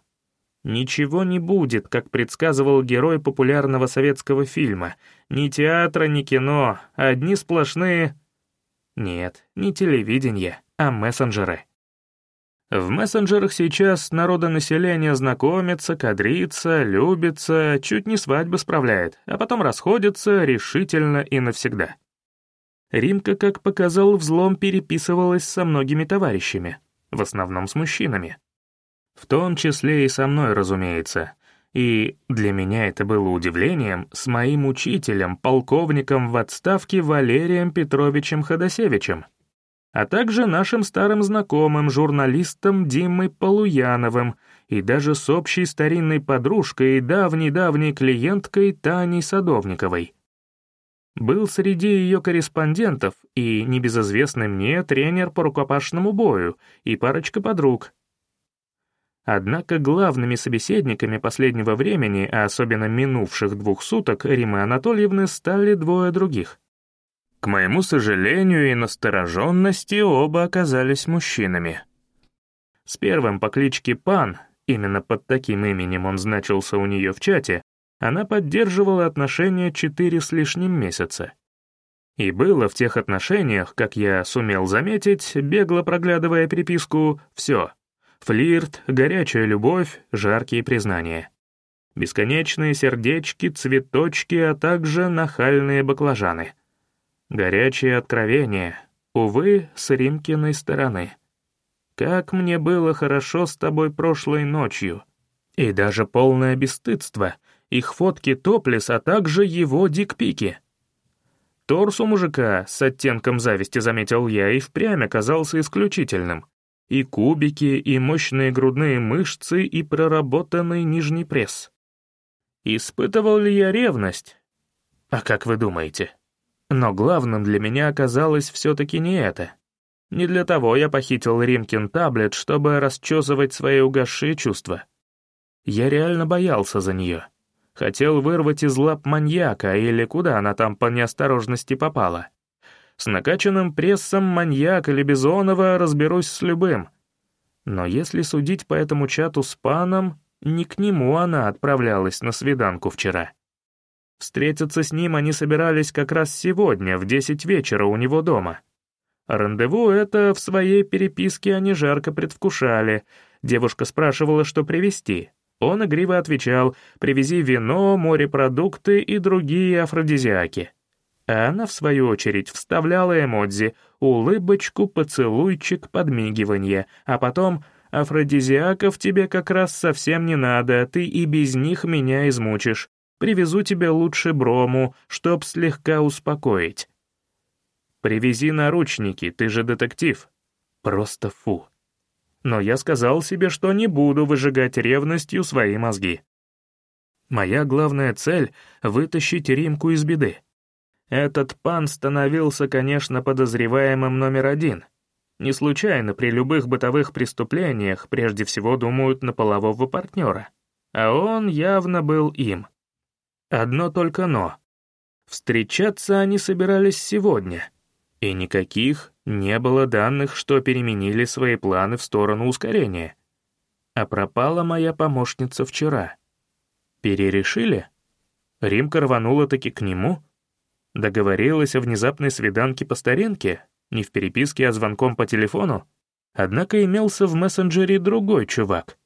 Ничего не будет, как предсказывал герой популярного советского фильма. Ни театра, ни кино, одни сплошные... Нет, не телевидение, а мессенджеры. В мессенджерах сейчас народонаселение знакомится, кадрится, любится, чуть не свадьбы справляет, а потом расходится решительно и навсегда. Римка, как показал взлом, переписывалась со многими товарищами, в основном с мужчинами. В том числе и со мной, разумеется. И для меня это было удивлением с моим учителем, полковником в отставке Валерием Петровичем Ходосевичем, а также нашим старым знакомым, журналистом Димой Полуяновым и даже с общей старинной подружкой и давней-давней клиенткой Таней Садовниковой. Был среди ее корреспондентов и небезызвестный мне тренер по рукопашному бою и парочка подруг, Однако главными собеседниками последнего времени, а особенно минувших двух суток, Римы Анатольевны стали двое других. К моему сожалению и настороженности оба оказались мужчинами. С первым по кличке Пан, именно под таким именем он значился у нее в чате, она поддерживала отношения четыре с лишним месяца. И было в тех отношениях, как я сумел заметить, бегло проглядывая переписку, все — Флирт, горячая любовь, жаркие признания. Бесконечные сердечки, цветочки, а также нахальные баклажаны. Горячие откровения, увы, с Римкиной стороны. Как мне было хорошо с тобой прошлой ночью. И даже полное бесстыдство, их фотки топлес, а также его дикпики. Торс у мужика с оттенком зависти, заметил я, и впрямь оказался исключительным и кубики, и мощные грудные мышцы, и проработанный нижний пресс. Испытывал ли я ревность? А как вы думаете? Но главным для меня оказалось все-таки не это. Не для того я похитил Римкин таблет, чтобы расчесывать свои угасшие чувства. Я реально боялся за нее. Хотел вырвать из лап маньяка или куда она там по неосторожности попала. С накачанным прессом маньяк или Бизонова разберусь с любым. Но если судить по этому чату с паном, не к нему она отправлялась на свиданку вчера. Встретиться с ним они собирались как раз сегодня, в десять вечера у него дома. Рандеву это в своей переписке они жарко предвкушали. Девушка спрашивала, что привезти. Он игриво отвечал «Привези вино, морепродукты и другие афродизиаки». А она, в свою очередь, вставляла эмодзи, улыбочку, поцелуйчик, подмигивание, а потом «Афродизиаков тебе как раз совсем не надо, ты и без них меня измучишь. Привезу тебе лучше брому, чтоб слегка успокоить». «Привези наручники, ты же детектив». Просто фу. Но я сказал себе, что не буду выжигать ревностью свои мозги. Моя главная цель — вытащить Римку из беды. Этот пан становился, конечно, подозреваемым номер один. Не случайно при любых бытовых преступлениях прежде всего думают на полового партнера. А он явно был им. Одно только «но». Встречаться они собирались сегодня. И никаких не было данных, что переменили свои планы в сторону ускорения. А пропала моя помощница вчера. Перерешили? Римка рванула таки к нему — Договорилась о внезапной свиданке по старинке, не в переписке, а звонком по телефону. Однако имелся в мессенджере другой чувак.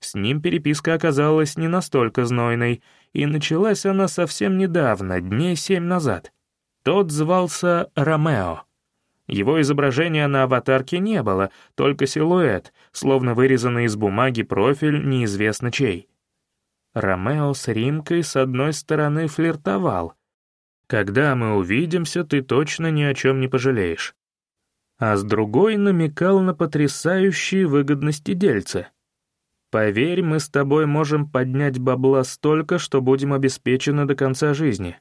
С ним переписка оказалась не настолько знойной, и началась она совсем недавно, дней семь назад. Тот звался Ромео. Его изображения на аватарке не было, только силуэт, словно вырезанный из бумаги профиль неизвестно чей. Ромео с Римкой с одной стороны флиртовал, когда мы увидимся, ты точно ни о чем не пожалеешь. А с другой намекал на потрясающие выгодности дельца. Поверь, мы с тобой можем поднять бабла столько, что будем обеспечены до конца жизни.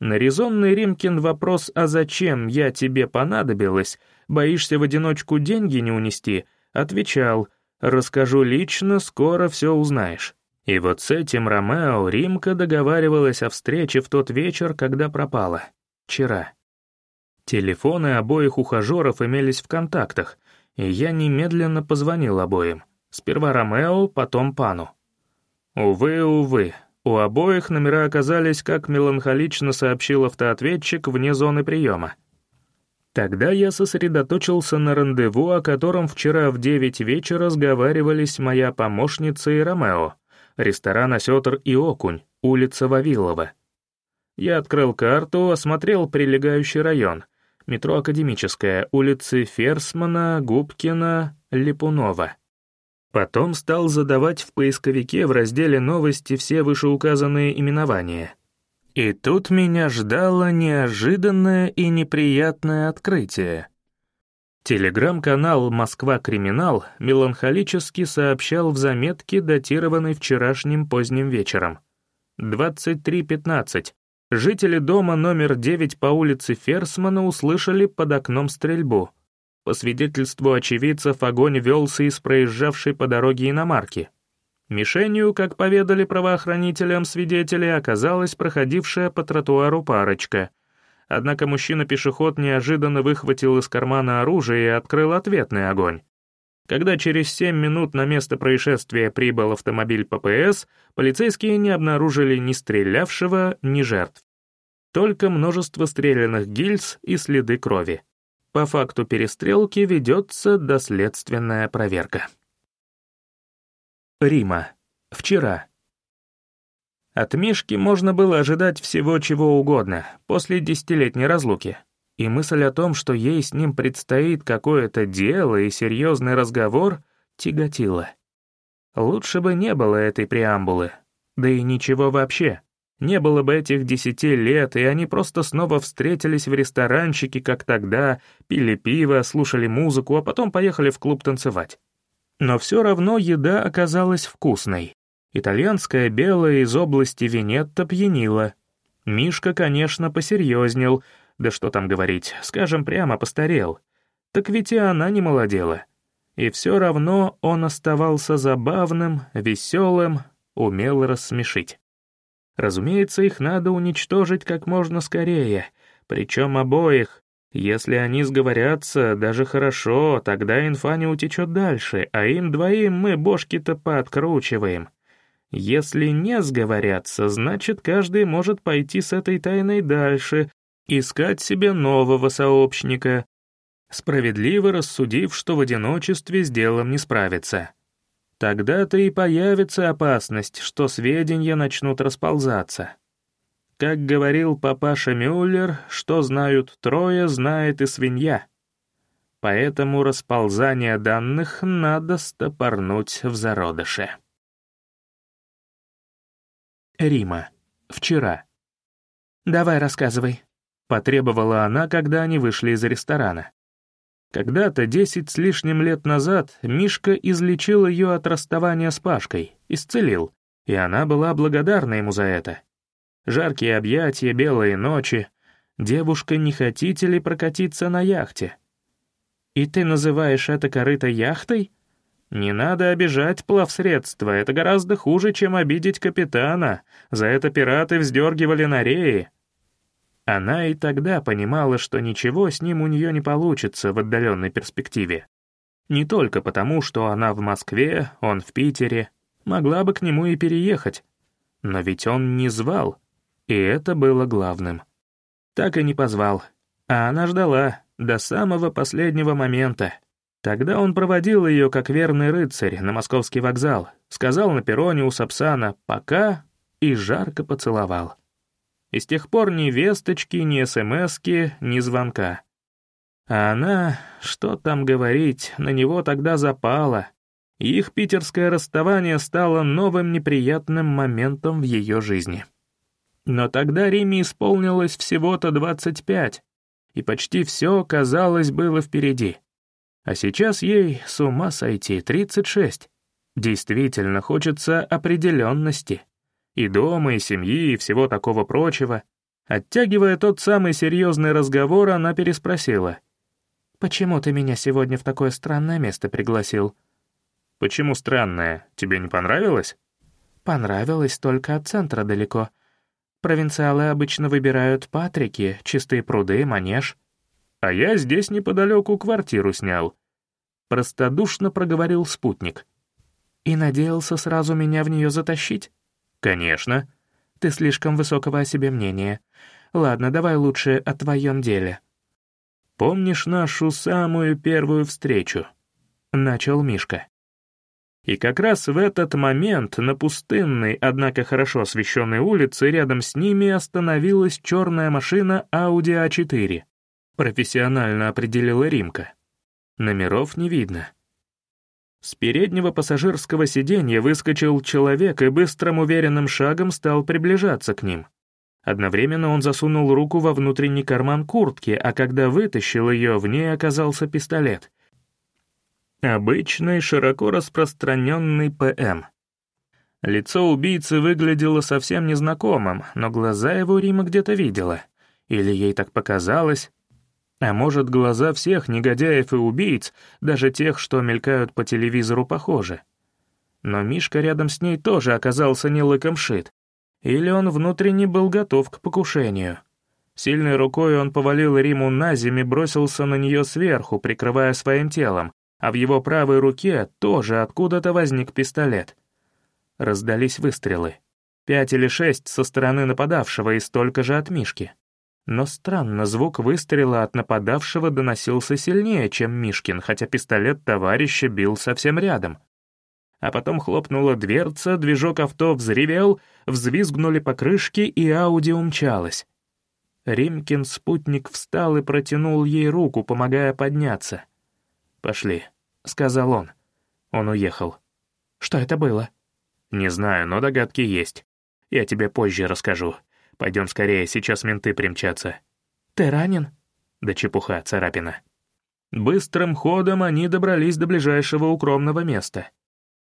На резонный Римкин вопрос «А зачем я тебе понадобилась? Боишься в одиночку деньги не унести?» отвечал «Расскажу лично, скоро все узнаешь». И вот с этим Ромео Римка договаривалась о встрече в тот вечер, когда пропала. Вчера. Телефоны обоих ухажеров имелись в контактах, и я немедленно позвонил обоим. Сперва Ромео, потом Пану. Увы, увы, у обоих номера оказались, как меланхолично сообщил автоответчик, вне зоны приема. Тогда я сосредоточился на рандеву, о котором вчера в девять вечера разговаривались моя помощница и Ромео, ресторан «Осетр и Окунь», улица Вавилова. Я открыл карту, осмотрел прилегающий район, метро Академическая, улицы Ферсмана, Губкина, Липунова. Потом стал задавать в поисковике в разделе «Новости» все вышеуказанные именования. И тут меня ждало неожиданное и неприятное открытие. Телеграм-канал «Москва Криминал» меланхолически сообщал в заметке, датированной вчерашним поздним вечером. 23.15. Жители дома номер 9 по улице Ферсмана услышали под окном стрельбу. По свидетельству очевидцев, огонь велся из проезжавшей по дороге иномарки. Мишенью, как поведали правоохранителям свидетели, оказалась проходившая по тротуару парочка. Однако мужчина-пешеход неожиданно выхватил из кармана оружие и открыл ответный огонь. Когда через 7 минут на место происшествия прибыл автомобиль ППС, полицейские не обнаружили ни стрелявшего, ни жертв. Только множество стрелянных гильз и следы крови. По факту перестрелки ведется доследственная проверка. Рима. Вчера. От Мишки можно было ожидать всего чего угодно после десятилетней разлуки и мысль о том, что ей с ним предстоит какое-то дело и серьезный разговор, тяготила. Лучше бы не было этой преамбулы, да и ничего вообще. Не было бы этих десяти лет, и они просто снова встретились в ресторанчике, как тогда, пили пиво, слушали музыку, а потом поехали в клуб танцевать. Но все равно еда оказалась вкусной. Итальянская белая из области Венетто пьянила. Мишка, конечно, посерьезнел, да что там говорить, скажем прямо, постарел. Так ведь и она не молодела. И все равно он оставался забавным, веселым, умел рассмешить. Разумеется, их надо уничтожить как можно скорее, причем обоих. Если они сговорятся, даже хорошо, тогда инфа не утечет дальше, а им двоим мы бошки-то пооткручиваем. Если не сговорятся, значит, каждый может пойти с этой тайной дальше, искать себе нового сообщника, справедливо рассудив, что в одиночестве с делом не справится. Тогда-то и появится опасность, что сведения начнут расползаться. Как говорил папаша Мюллер, что знают трое, знает и свинья. Поэтому расползание данных надо стопорнуть в зародыше. Рима. Вчера. «Давай рассказывай», Потребовала она, когда они вышли из ресторана. Когда-то, десять с лишним лет назад, Мишка излечил ее от расставания с Пашкой, исцелил, и она была благодарна ему за это. Жаркие объятия, белые ночи. «Девушка, не хотите ли прокатиться на яхте?» «И ты называешь это корыто яхтой?» «Не надо обижать плавсредство, это гораздо хуже, чем обидеть капитана. За это пираты вздергивали на реи, она и тогда понимала, что ничего с ним у нее не получится в отдаленной перспективе. Не только потому, что она в Москве, он в Питере, могла бы к нему и переехать. Но ведь он не звал, и это было главным. Так и не позвал, а она ждала до самого последнего момента. Тогда он проводил ее как верный рыцарь на московский вокзал, сказал на перроне у Сапсана «пока» и жарко поцеловал. И с тех пор ни весточки, ни смски, ни звонка. А она, что там говорить, на него тогда запала. их питерское расставание стало новым неприятным моментом в ее жизни. Но тогда Риме исполнилось всего-то 25, и почти все, казалось, было впереди. А сейчас ей с ума сойти 36. Действительно хочется определенности и дома, и семьи, и всего такого прочего. Оттягивая тот самый серьезный разговор, она переспросила. «Почему ты меня сегодня в такое странное место пригласил?» «Почему странное? Тебе не понравилось?» «Понравилось, только от центра далеко. Провинциалы обычно выбирают Патрики, чистые пруды, манеж». «А я здесь неподалеку квартиру снял». простодушно проговорил спутник. «И надеялся сразу меня в нее затащить?» «Конечно». «Ты слишком высокого о себе мнения. Ладно, давай лучше о твоем деле». «Помнишь нашу самую первую встречу?» — начал Мишка. И как раз в этот момент на пустынной, однако хорошо освещенной улице рядом с ними остановилась черная машина Audi A4. Профессионально определила Римка. Номеров не видно. С переднего пассажирского сиденья выскочил человек и быстрым уверенным шагом стал приближаться к ним. Одновременно он засунул руку во внутренний карман куртки, а когда вытащил ее, в ней оказался пистолет. Обычный, широко распространенный ПМ. Лицо убийцы выглядело совсем незнакомым, но глаза его Рима где-то видела. Или ей так показалось. А может, глаза всех негодяев и убийц, даже тех, что мелькают по телевизору, похожи. Но Мишка рядом с ней тоже оказался не лыком шит. Или он внутренне был готов к покушению. Сильной рукой он повалил Риму на землю бросился на нее сверху, прикрывая своим телом, а в его правой руке тоже откуда-то возник пистолет. Раздались выстрелы. Пять или шесть со стороны нападавшего и столько же от Мишки. Но странно, звук выстрела от нападавшего доносился сильнее, чем Мишкин, хотя пистолет товарища бил совсем рядом. А потом хлопнула дверца, движок авто взревел, взвизгнули покрышки, и Ауди умчалась. Римкин спутник встал и протянул ей руку, помогая подняться. «Пошли», — сказал он. Он уехал. «Что это было?» «Не знаю, но догадки есть. Я тебе позже расскажу. Пойдем скорее, сейчас менты примчатся». «Ты ранен?» Да чепуха, царапина. Быстрым ходом они добрались до ближайшего укромного места.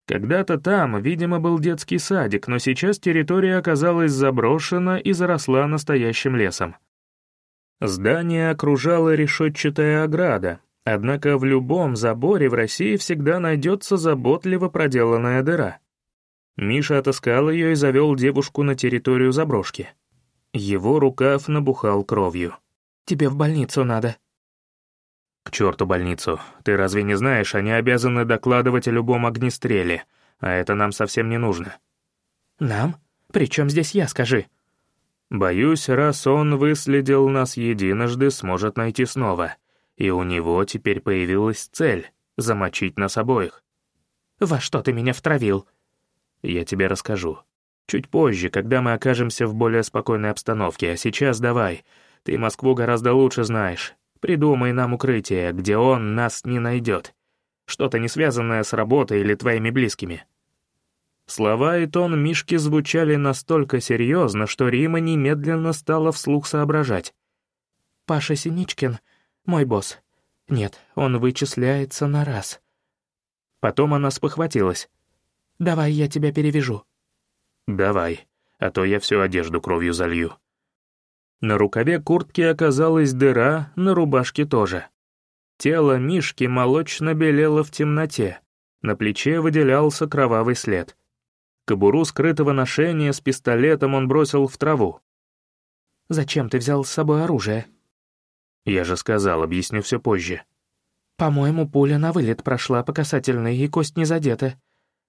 Когда-то там, видимо, был детский садик, но сейчас территория оказалась заброшена и заросла настоящим лесом. Здание окружала решетчатая ограда, Однако в любом заборе в России всегда найдется заботливо проделанная дыра. Миша отыскал ее и завел девушку на территорию заброшки. Его рукав набухал кровью. «Тебе в больницу надо». «К черту больницу. Ты разве не знаешь, они обязаны докладывать о любом огнестреле, а это нам совсем не нужно». «Нам? Причем здесь я, скажи?» «Боюсь, раз он выследил нас единожды, сможет найти снова и у него теперь появилась цель — замочить нас обоих. «Во что ты меня втравил?» «Я тебе расскажу. Чуть позже, когда мы окажемся в более спокойной обстановке, а сейчас давай. Ты Москву гораздо лучше знаешь. Придумай нам укрытие, где он нас не найдет. Что-то не связанное с работой или твоими близкими». Слова и тон Мишки звучали настолько серьезно, что Рима немедленно стала вслух соображать. «Паша Синичкин мой босс. Нет, он вычисляется на раз. Потом она спохватилась. «Давай я тебя перевяжу». «Давай, а то я всю одежду кровью залью». На рукаве куртки оказалась дыра, на рубашке тоже. Тело Мишки молочно белело в темноте, на плече выделялся кровавый след. Кобуру скрытого ношения с пистолетом он бросил в траву. «Зачем ты взял с собой оружие?» Я же сказал, объясню все позже. По-моему, пуля на вылет прошла по касательной, и кость не задета.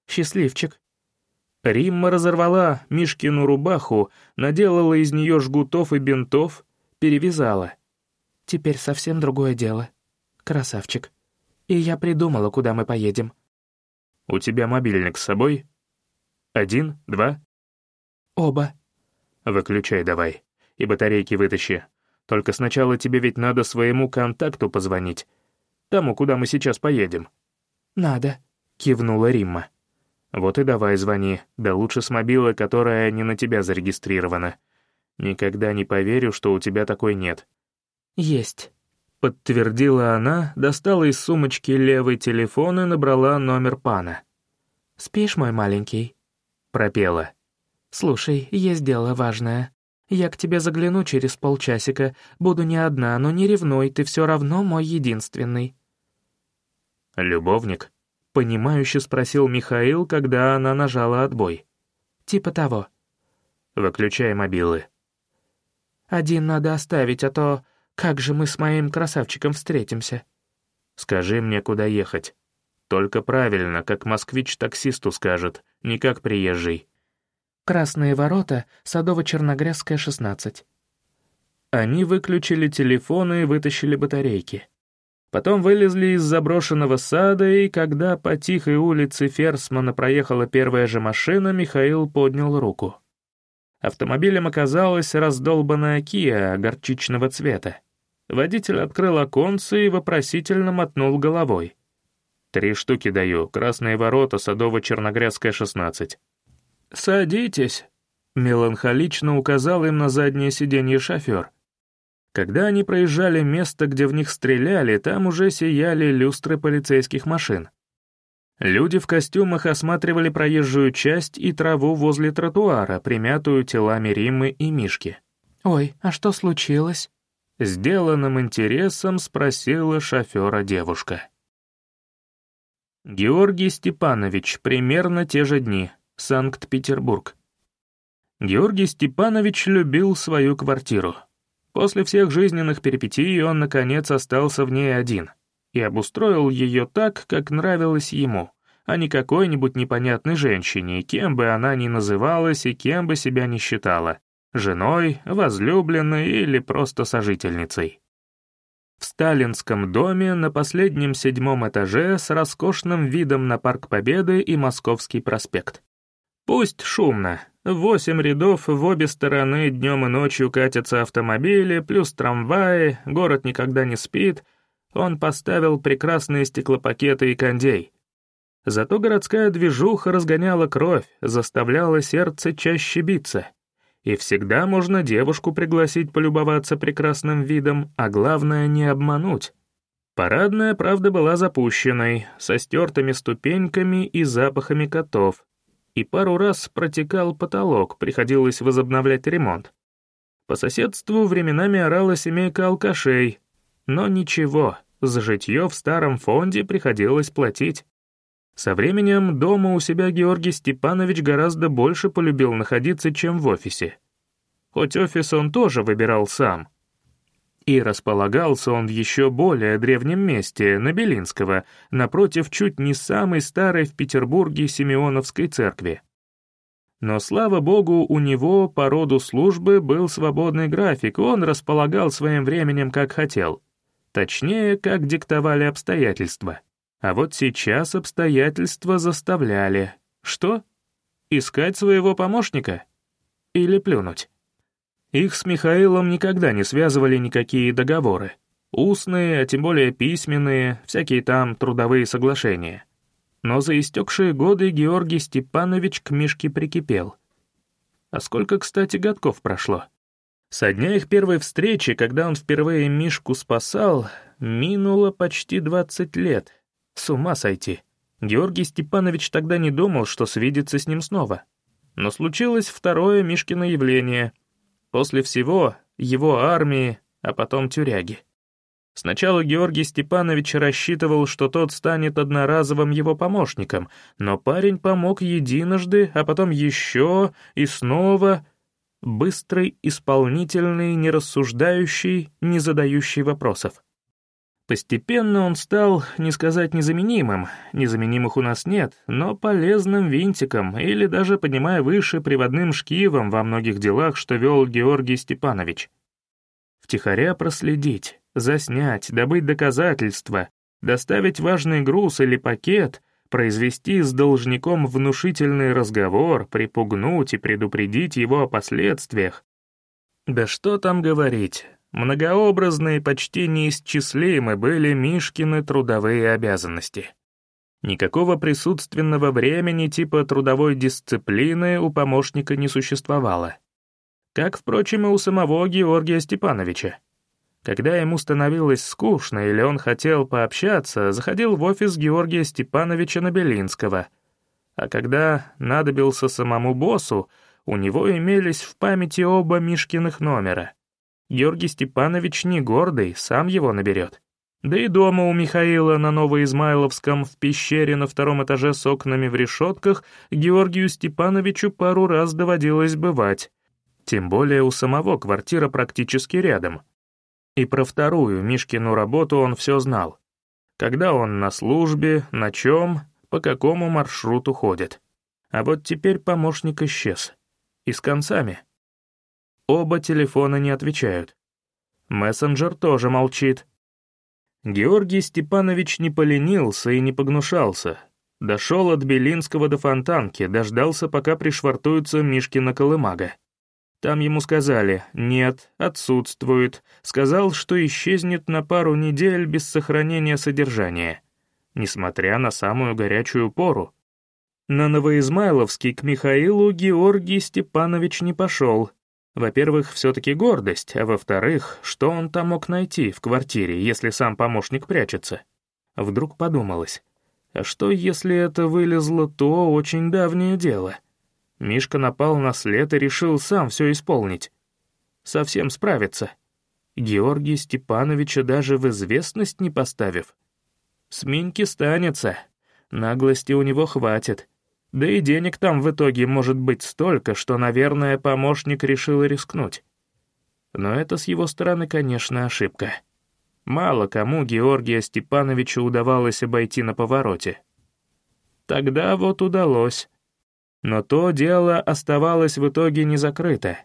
Счастливчик. Римма разорвала Мишкину рубаху, наделала из нее жгутов и бинтов, перевязала. Теперь совсем другое дело. Красавчик. И я придумала, куда мы поедем. У тебя мобильник с собой? Один, два? Оба. Выключай давай. И батарейки вытащи. Только сначала тебе ведь надо своему контакту позвонить. Тому, куда мы сейчас поедем». «Надо», — кивнула Римма. «Вот и давай звони, да лучше с мобилы, которая не на тебя зарегистрирована. Никогда не поверю, что у тебя такой нет». «Есть», — подтвердила она, достала из сумочки левый телефон и набрала номер пана. «Спишь, мой маленький?» — пропела. «Слушай, есть дело важное. Я к тебе загляну через полчасика. Буду не одна, но не ревной, ты все равно мой единственный». «Любовник?» — понимающе спросил Михаил, когда она нажала отбой. «Типа того». «Выключай мобилы». «Один надо оставить, а то как же мы с моим красавчиком встретимся?» Скажи мне, куда ехать. Только правильно, как москвич таксисту скажет, не как приезжий. «Красные ворота, Садово-Черногрязская, 16». Они выключили телефоны и вытащили батарейки. Потом вылезли из заброшенного сада, и когда по тихой улице Ферсмана проехала первая же машина, Михаил поднял руку. Автомобилем оказалась раздолбанная Киа горчичного цвета. Водитель открыл оконце и вопросительно мотнул головой. «Три штуки даю, красные ворота, Садово-Черногрязская, 16». «Садитесь», — меланхолично указал им на заднее сиденье шофер. Когда они проезжали место, где в них стреляли, там уже сияли люстры полицейских машин. Люди в костюмах осматривали проезжую часть и траву возле тротуара, примятую телами Риммы и Мишки. «Ой, а что случилось?» Сделанным интересом спросила шофера девушка. Георгий Степанович, примерно те же дни, Санкт-Петербург. Георгий Степанович любил свою квартиру. После всех жизненных перипетий он, наконец, остался в ней один и обустроил ее так, как нравилось ему, а не какой-нибудь непонятной женщине, кем бы она ни называлась и кем бы себя ни считала — женой, возлюбленной или просто сожительницей. В сталинском доме на последнем седьмом этаже с роскошным видом на Парк Победы и Московский проспект. Пусть шумно, Восемь рядов в обе стороны днем и ночью катятся автомобили, плюс трамваи, город никогда не спит. Он поставил прекрасные стеклопакеты и кондей. Зато городская движуха разгоняла кровь, заставляла сердце чаще биться. И всегда можно девушку пригласить полюбоваться прекрасным видом, а главное — не обмануть. Парадная, правда, была запущенной, со стертыми ступеньками и запахами котов, и пару раз протекал потолок, приходилось возобновлять ремонт. По соседству временами орала семейка алкашей, но ничего, за житье в старом фонде приходилось платить. Со временем дома у себя Георгий Степанович гораздо больше полюбил находиться, чем в офисе. Хоть офис он тоже выбирал сам — и располагался он в еще более древнем месте, на Белинского, напротив чуть не самой старой в Петербурге Симеоновской церкви. Но, слава богу, у него по роду службы был свободный график, он располагал своим временем как хотел. Точнее, как диктовали обстоятельства. А вот сейчас обстоятельства заставляли. Что? Искать своего помощника? Или плюнуть? Их с Михаилом никогда не связывали никакие договоры. Устные, а тем более письменные, всякие там трудовые соглашения. Но за истекшие годы Георгий Степанович к Мишке прикипел. А сколько, кстати, годков прошло? Со дня их первой встречи, когда он впервые Мишку спасал, минуло почти 20 лет. С ума сойти. Георгий Степанович тогда не думал, что свидится с ним снова. Но случилось второе Мишкино явление — После всего его армии, а потом тюряги. Сначала Георгий Степанович рассчитывал, что тот станет одноразовым его помощником, но парень помог единожды, а потом еще и снова. Быстрый, исполнительный, не рассуждающий, не задающий вопросов. Постепенно он стал, не сказать незаменимым, незаменимых у нас нет, но полезным винтиком или даже, поднимая выше, приводным шкивом во многих делах, что вел Георгий Степанович. Втихаря проследить, заснять, добыть доказательства, доставить важный груз или пакет, произвести с должником внушительный разговор, припугнуть и предупредить его о последствиях. Да что там говорить, Многообразные, почти неисчислимы были Мишкины трудовые обязанности. Никакого присутственного времени типа трудовой дисциплины у помощника не существовало. Как, впрочем, и у самого Георгия Степановича. Когда ему становилось скучно или он хотел пообщаться, заходил в офис Георгия Степановича Набелинского. А когда надобился самому боссу, у него имелись в памяти оба Мишкиных номера — Георгий Степанович не гордый, сам его наберет. Да и дома у Михаила на Новоизмайловском в пещере на втором этаже с окнами в решетках Георгию Степановичу пару раз доводилось бывать. Тем более у самого квартира практически рядом. И про вторую Мишкину работу он все знал. Когда он на службе, на чем, по какому маршруту ходит. А вот теперь помощник исчез. И с концами. Оба телефона не отвечают. Мессенджер тоже молчит. Георгий Степанович не поленился и не погнушался. Дошел от Белинского до Фонтанки, дождался, пока пришвартуется Мишкина колымага. Там ему сказали «нет, отсутствует», сказал, что исчезнет на пару недель без сохранения содержания, несмотря на самую горячую пору. На Новоизмайловский к Михаилу Георгий Степанович не пошел, во-первых, все-таки гордость, а во-вторых, что он там мог найти в квартире, если сам помощник прячется? Вдруг подумалось, а что, если это вылезло то очень давнее дело? Мишка напал на след и решил сам все исполнить. Совсем справиться. Георгия Степановича даже в известность не поставив. С Миньки станется. Наглости у него хватит. Да и денег там в итоге может быть столько, что, наверное, помощник решил рискнуть. Но это с его стороны, конечно, ошибка. Мало кому Георгия Степановича удавалось обойти на повороте. Тогда вот удалось. Но то дело оставалось в итоге не закрыто.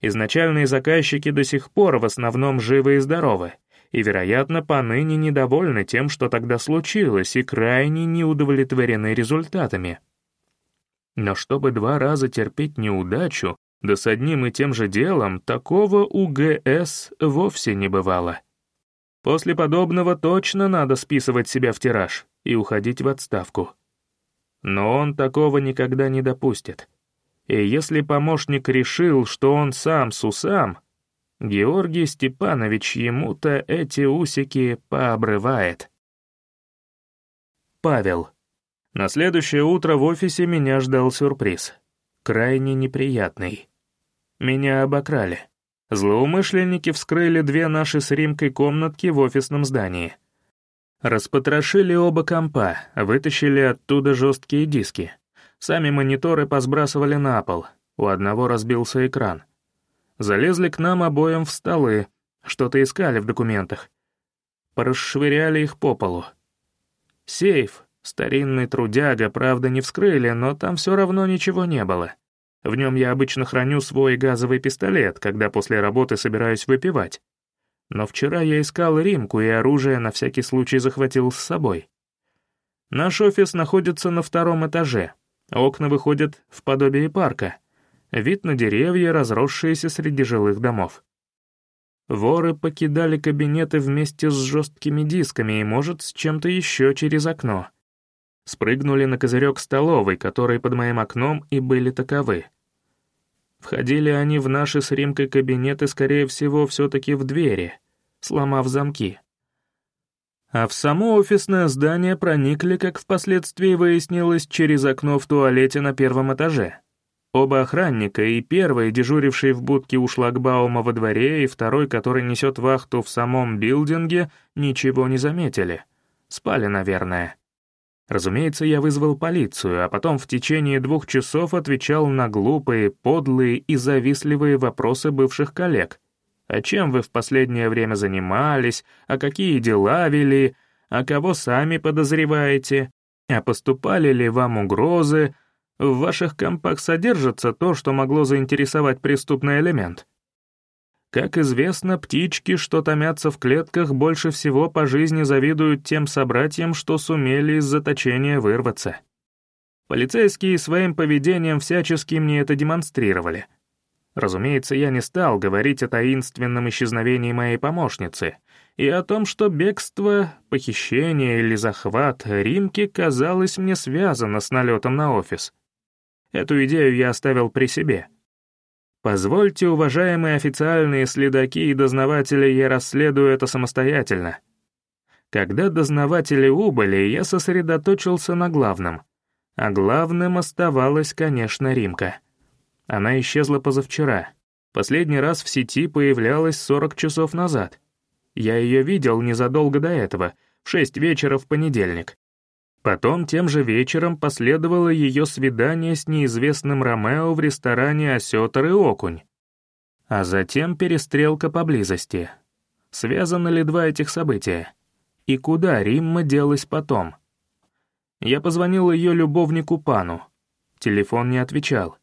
Изначальные заказчики до сих пор в основном живы и здоровы, и, вероятно, поныне недовольны тем, что тогда случилось, и крайне не удовлетворены результатами. Но чтобы два раза терпеть неудачу, да с одним и тем же делом, такого у ГС вовсе не бывало. После подобного точно надо списывать себя в тираж и уходить в отставку. Но он такого никогда не допустит. И если помощник решил, что он сам с усам, Георгий Степанович ему-то эти усики пообрывает. Павел. На следующее утро в офисе меня ждал сюрприз. Крайне неприятный. Меня обокрали. Злоумышленники вскрыли две наши с Римкой комнатки в офисном здании. Распотрошили оба компа, вытащили оттуда жесткие диски. Сами мониторы посбрасывали на пол, у одного разбился экран. Залезли к нам обоим в столы, что-то искали в документах. Порасшвыряли их по полу. Сейф, Старинный трудяга, правда, не вскрыли, но там все равно ничего не было. В нем я обычно храню свой газовый пистолет, когда после работы собираюсь выпивать. Но вчера я искал Римку и оружие на всякий случай захватил с собой. Наш офис находится на втором этаже. Окна выходят в подобие парка. Вид на деревья, разросшиеся среди жилых домов. Воры покидали кабинеты вместе с жесткими дисками и, может, с чем-то еще через окно спрыгнули на козырек столовой, которые под моим окном и были таковы. Входили они в наши с Римкой кабинеты, скорее всего, все-таки в двери, сломав замки. А в само офисное здание проникли, как впоследствии выяснилось, через окно в туалете на первом этаже. Оба охранника, и первый, дежуривший в будке у шлагбаума во дворе, и второй, который несет вахту в самом билдинге, ничего не заметили. Спали, наверное. Разумеется, я вызвал полицию, а потом в течение двух часов отвечал на глупые, подлые и завистливые вопросы бывших коллег. А чем вы в последнее время занимались, а какие дела вели, а кого сами подозреваете, а поступали ли вам угрозы, в ваших компах содержится то, что могло заинтересовать преступный элемент. Как известно, птички, что томятся в клетках, больше всего по жизни завидуют тем собратьям, что сумели из заточения вырваться. Полицейские своим поведением всячески мне это демонстрировали. Разумеется, я не стал говорить о таинственном исчезновении моей помощницы и о том, что бегство, похищение или захват Римки казалось мне связано с налетом на офис. Эту идею я оставил при себе — Позвольте, уважаемые официальные следаки и дознаватели, я расследую это самостоятельно. Когда дознаватели убыли, я сосредоточился на главном. А главным оставалась, конечно, Римка. Она исчезла позавчера. Последний раз в сети появлялась 40 часов назад. Я ее видел незадолго до этого, в 6 вечера в понедельник. Потом тем же вечером последовало ее свидание с неизвестным Ромео в ресторане «Осетр и окунь». А затем перестрелка поблизости. Связаны ли два этих события? И куда Римма делась потом? Я позвонил ее любовнику Пану. Телефон не отвечал.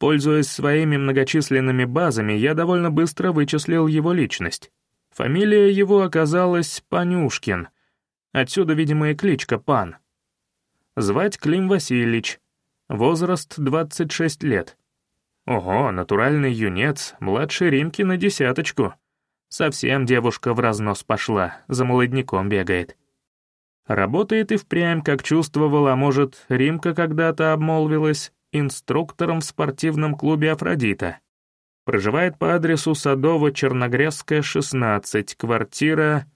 Пользуясь своими многочисленными базами, я довольно быстро вычислил его личность. Фамилия его оказалась Панюшкин. Отсюда, видимо, и кличка Пан. Звать Клим Васильевич. Возраст 26 лет. Ого, натуральный юнец, младший Римки на десяточку. Совсем девушка в разнос пошла, за молодняком бегает. Работает и впрямь, как чувствовала, может, Римка когда-то обмолвилась, инструктором в спортивном клубе «Афродита». Проживает по адресу Садово-Черногрязская, 16, квартира...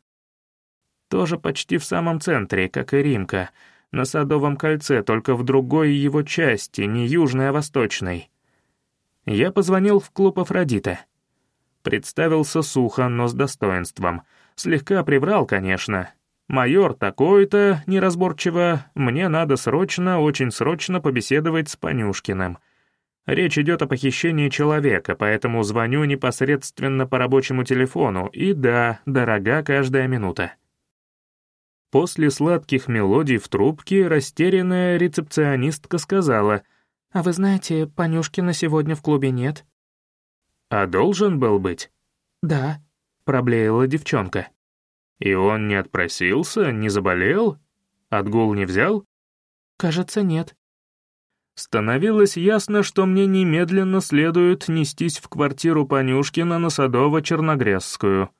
Тоже почти в самом центре, как и Римка, на Садовом кольце, только в другой его части, не южной, а восточной. Я позвонил в клуб «Афродита». Представился сухо, но с достоинством. Слегка приврал, конечно, «Майор такой-то, неразборчиво, мне надо срочно, очень срочно побеседовать с Панюшкиным. Речь идет о похищении человека, поэтому звоню непосредственно по рабочему телефону, и да, дорога каждая минута». После сладких мелодий в трубке растерянная рецепционистка сказала, «А вы знаете, Панюшкина сегодня в клубе нет?» «А должен был быть?» «Да», — проблеяла девчонка. И он не отпросился, не заболел? Отгул не взял? Кажется, нет. Становилось ясно, что мне немедленно следует нестись в квартиру Панюшкина на Садово-Черногрязскую.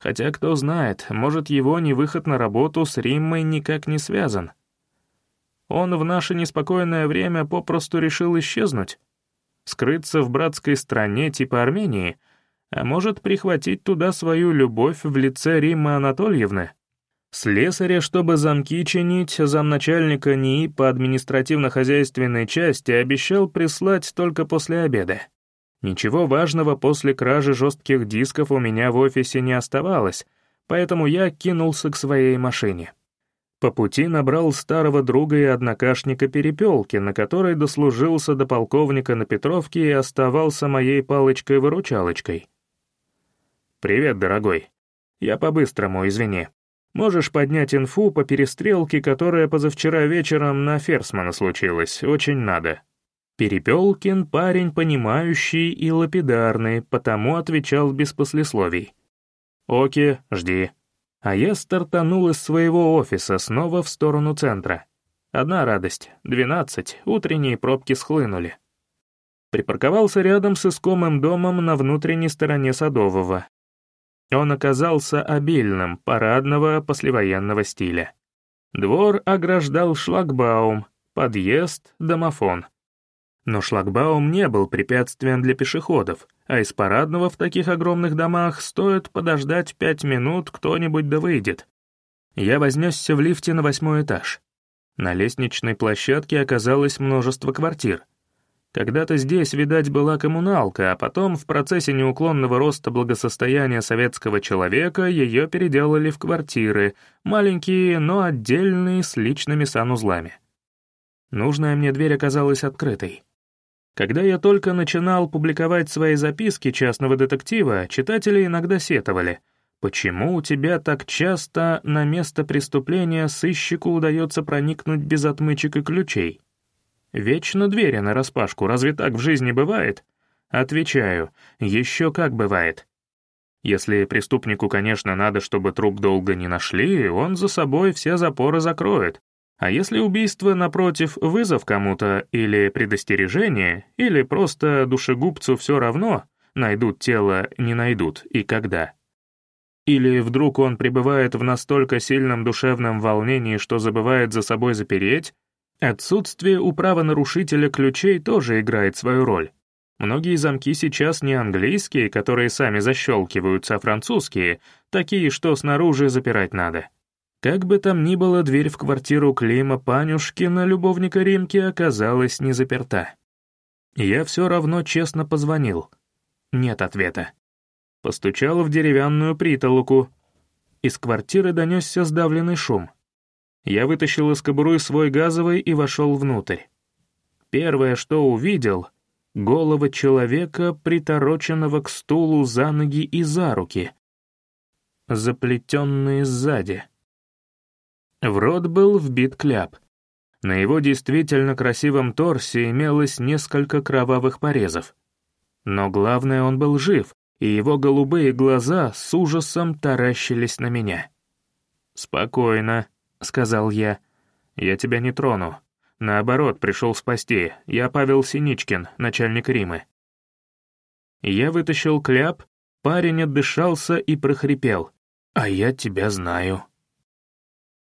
Хотя, кто знает, может, его невыход на работу с Риммой никак не связан. Он в наше неспокойное время попросту решил исчезнуть. Скрыться в братской стране типа Армении — а может прихватить туда свою любовь в лице Риммы Анатольевны? Слесаря, чтобы замки чинить, замначальника НИИ по административно-хозяйственной части обещал прислать только после обеда. Ничего важного после кражи жестких дисков у меня в офисе не оставалось, поэтому я кинулся к своей машине. По пути набрал старого друга и однокашника Перепелки, на которой дослужился до полковника на Петровке и оставался моей палочкой-выручалочкой. «Привет, дорогой. Я по-быстрому, извини. Можешь поднять инфу по перестрелке, которая позавчера вечером на Ферсмана случилась, очень надо». Перепелкин парень понимающий и лапидарный, потому отвечал без послесловий. «Оки, жди». А я стартанул из своего офиса снова в сторону центра. Одна радость — двенадцать, утренние пробки схлынули. Припарковался рядом с искомым домом на внутренней стороне Садового, он оказался обильным, парадного послевоенного стиля. Двор ограждал шлагбаум, подъезд, домофон. Но шлагбаум не был препятствием для пешеходов, а из парадного в таких огромных домах стоит подождать пять минут, кто-нибудь да выйдет. Я вознесся в лифте на восьмой этаж. На лестничной площадке оказалось множество квартир. Когда-то здесь, видать, была коммуналка, а потом в процессе неуклонного роста благосостояния советского человека ее переделали в квартиры, маленькие, но отдельные, с личными санузлами. Нужная мне дверь оказалась открытой. Когда я только начинал публиковать свои записки частного детектива, читатели иногда сетовали. «Почему у тебя так часто на место преступления сыщику удается проникнуть без отмычек и ключей?» Вечно двери нараспашку, разве так в жизни бывает? Отвечаю, еще как бывает. Если преступнику, конечно, надо, чтобы труп долго не нашли, он за собой все запоры закроет. А если убийство, напротив, вызов кому-то, или предостережение, или просто душегубцу все равно, найдут тело, не найдут, и когда. Или вдруг он пребывает в настолько сильном душевном волнении, что забывает за собой запереть, Отсутствие у правонарушителя ключей тоже играет свою роль. Многие замки сейчас не английские, которые сами защелкиваются, а французские, такие, что снаружи запирать надо. Как бы там ни было, дверь в квартиру Клима Панюшкина, любовника Римки, оказалась не заперта. Я все равно честно позвонил. Нет ответа. Постучал в деревянную притолоку. Из квартиры донесся сдавленный шум — я вытащил из кобуры свой газовый и вошел внутрь. Первое, что увидел — голова человека, притороченного к стулу за ноги и за руки, заплетенные сзади. В рот был вбит кляп. На его действительно красивом торсе имелось несколько кровавых порезов. Но главное, он был жив, и его голубые глаза с ужасом таращились на меня. «Спокойно», — сказал я. «Я тебя не трону. Наоборот, пришел спасти. Я Павел Синичкин, начальник Римы». Я вытащил кляп, парень отдышался и прохрипел. «А я тебя знаю».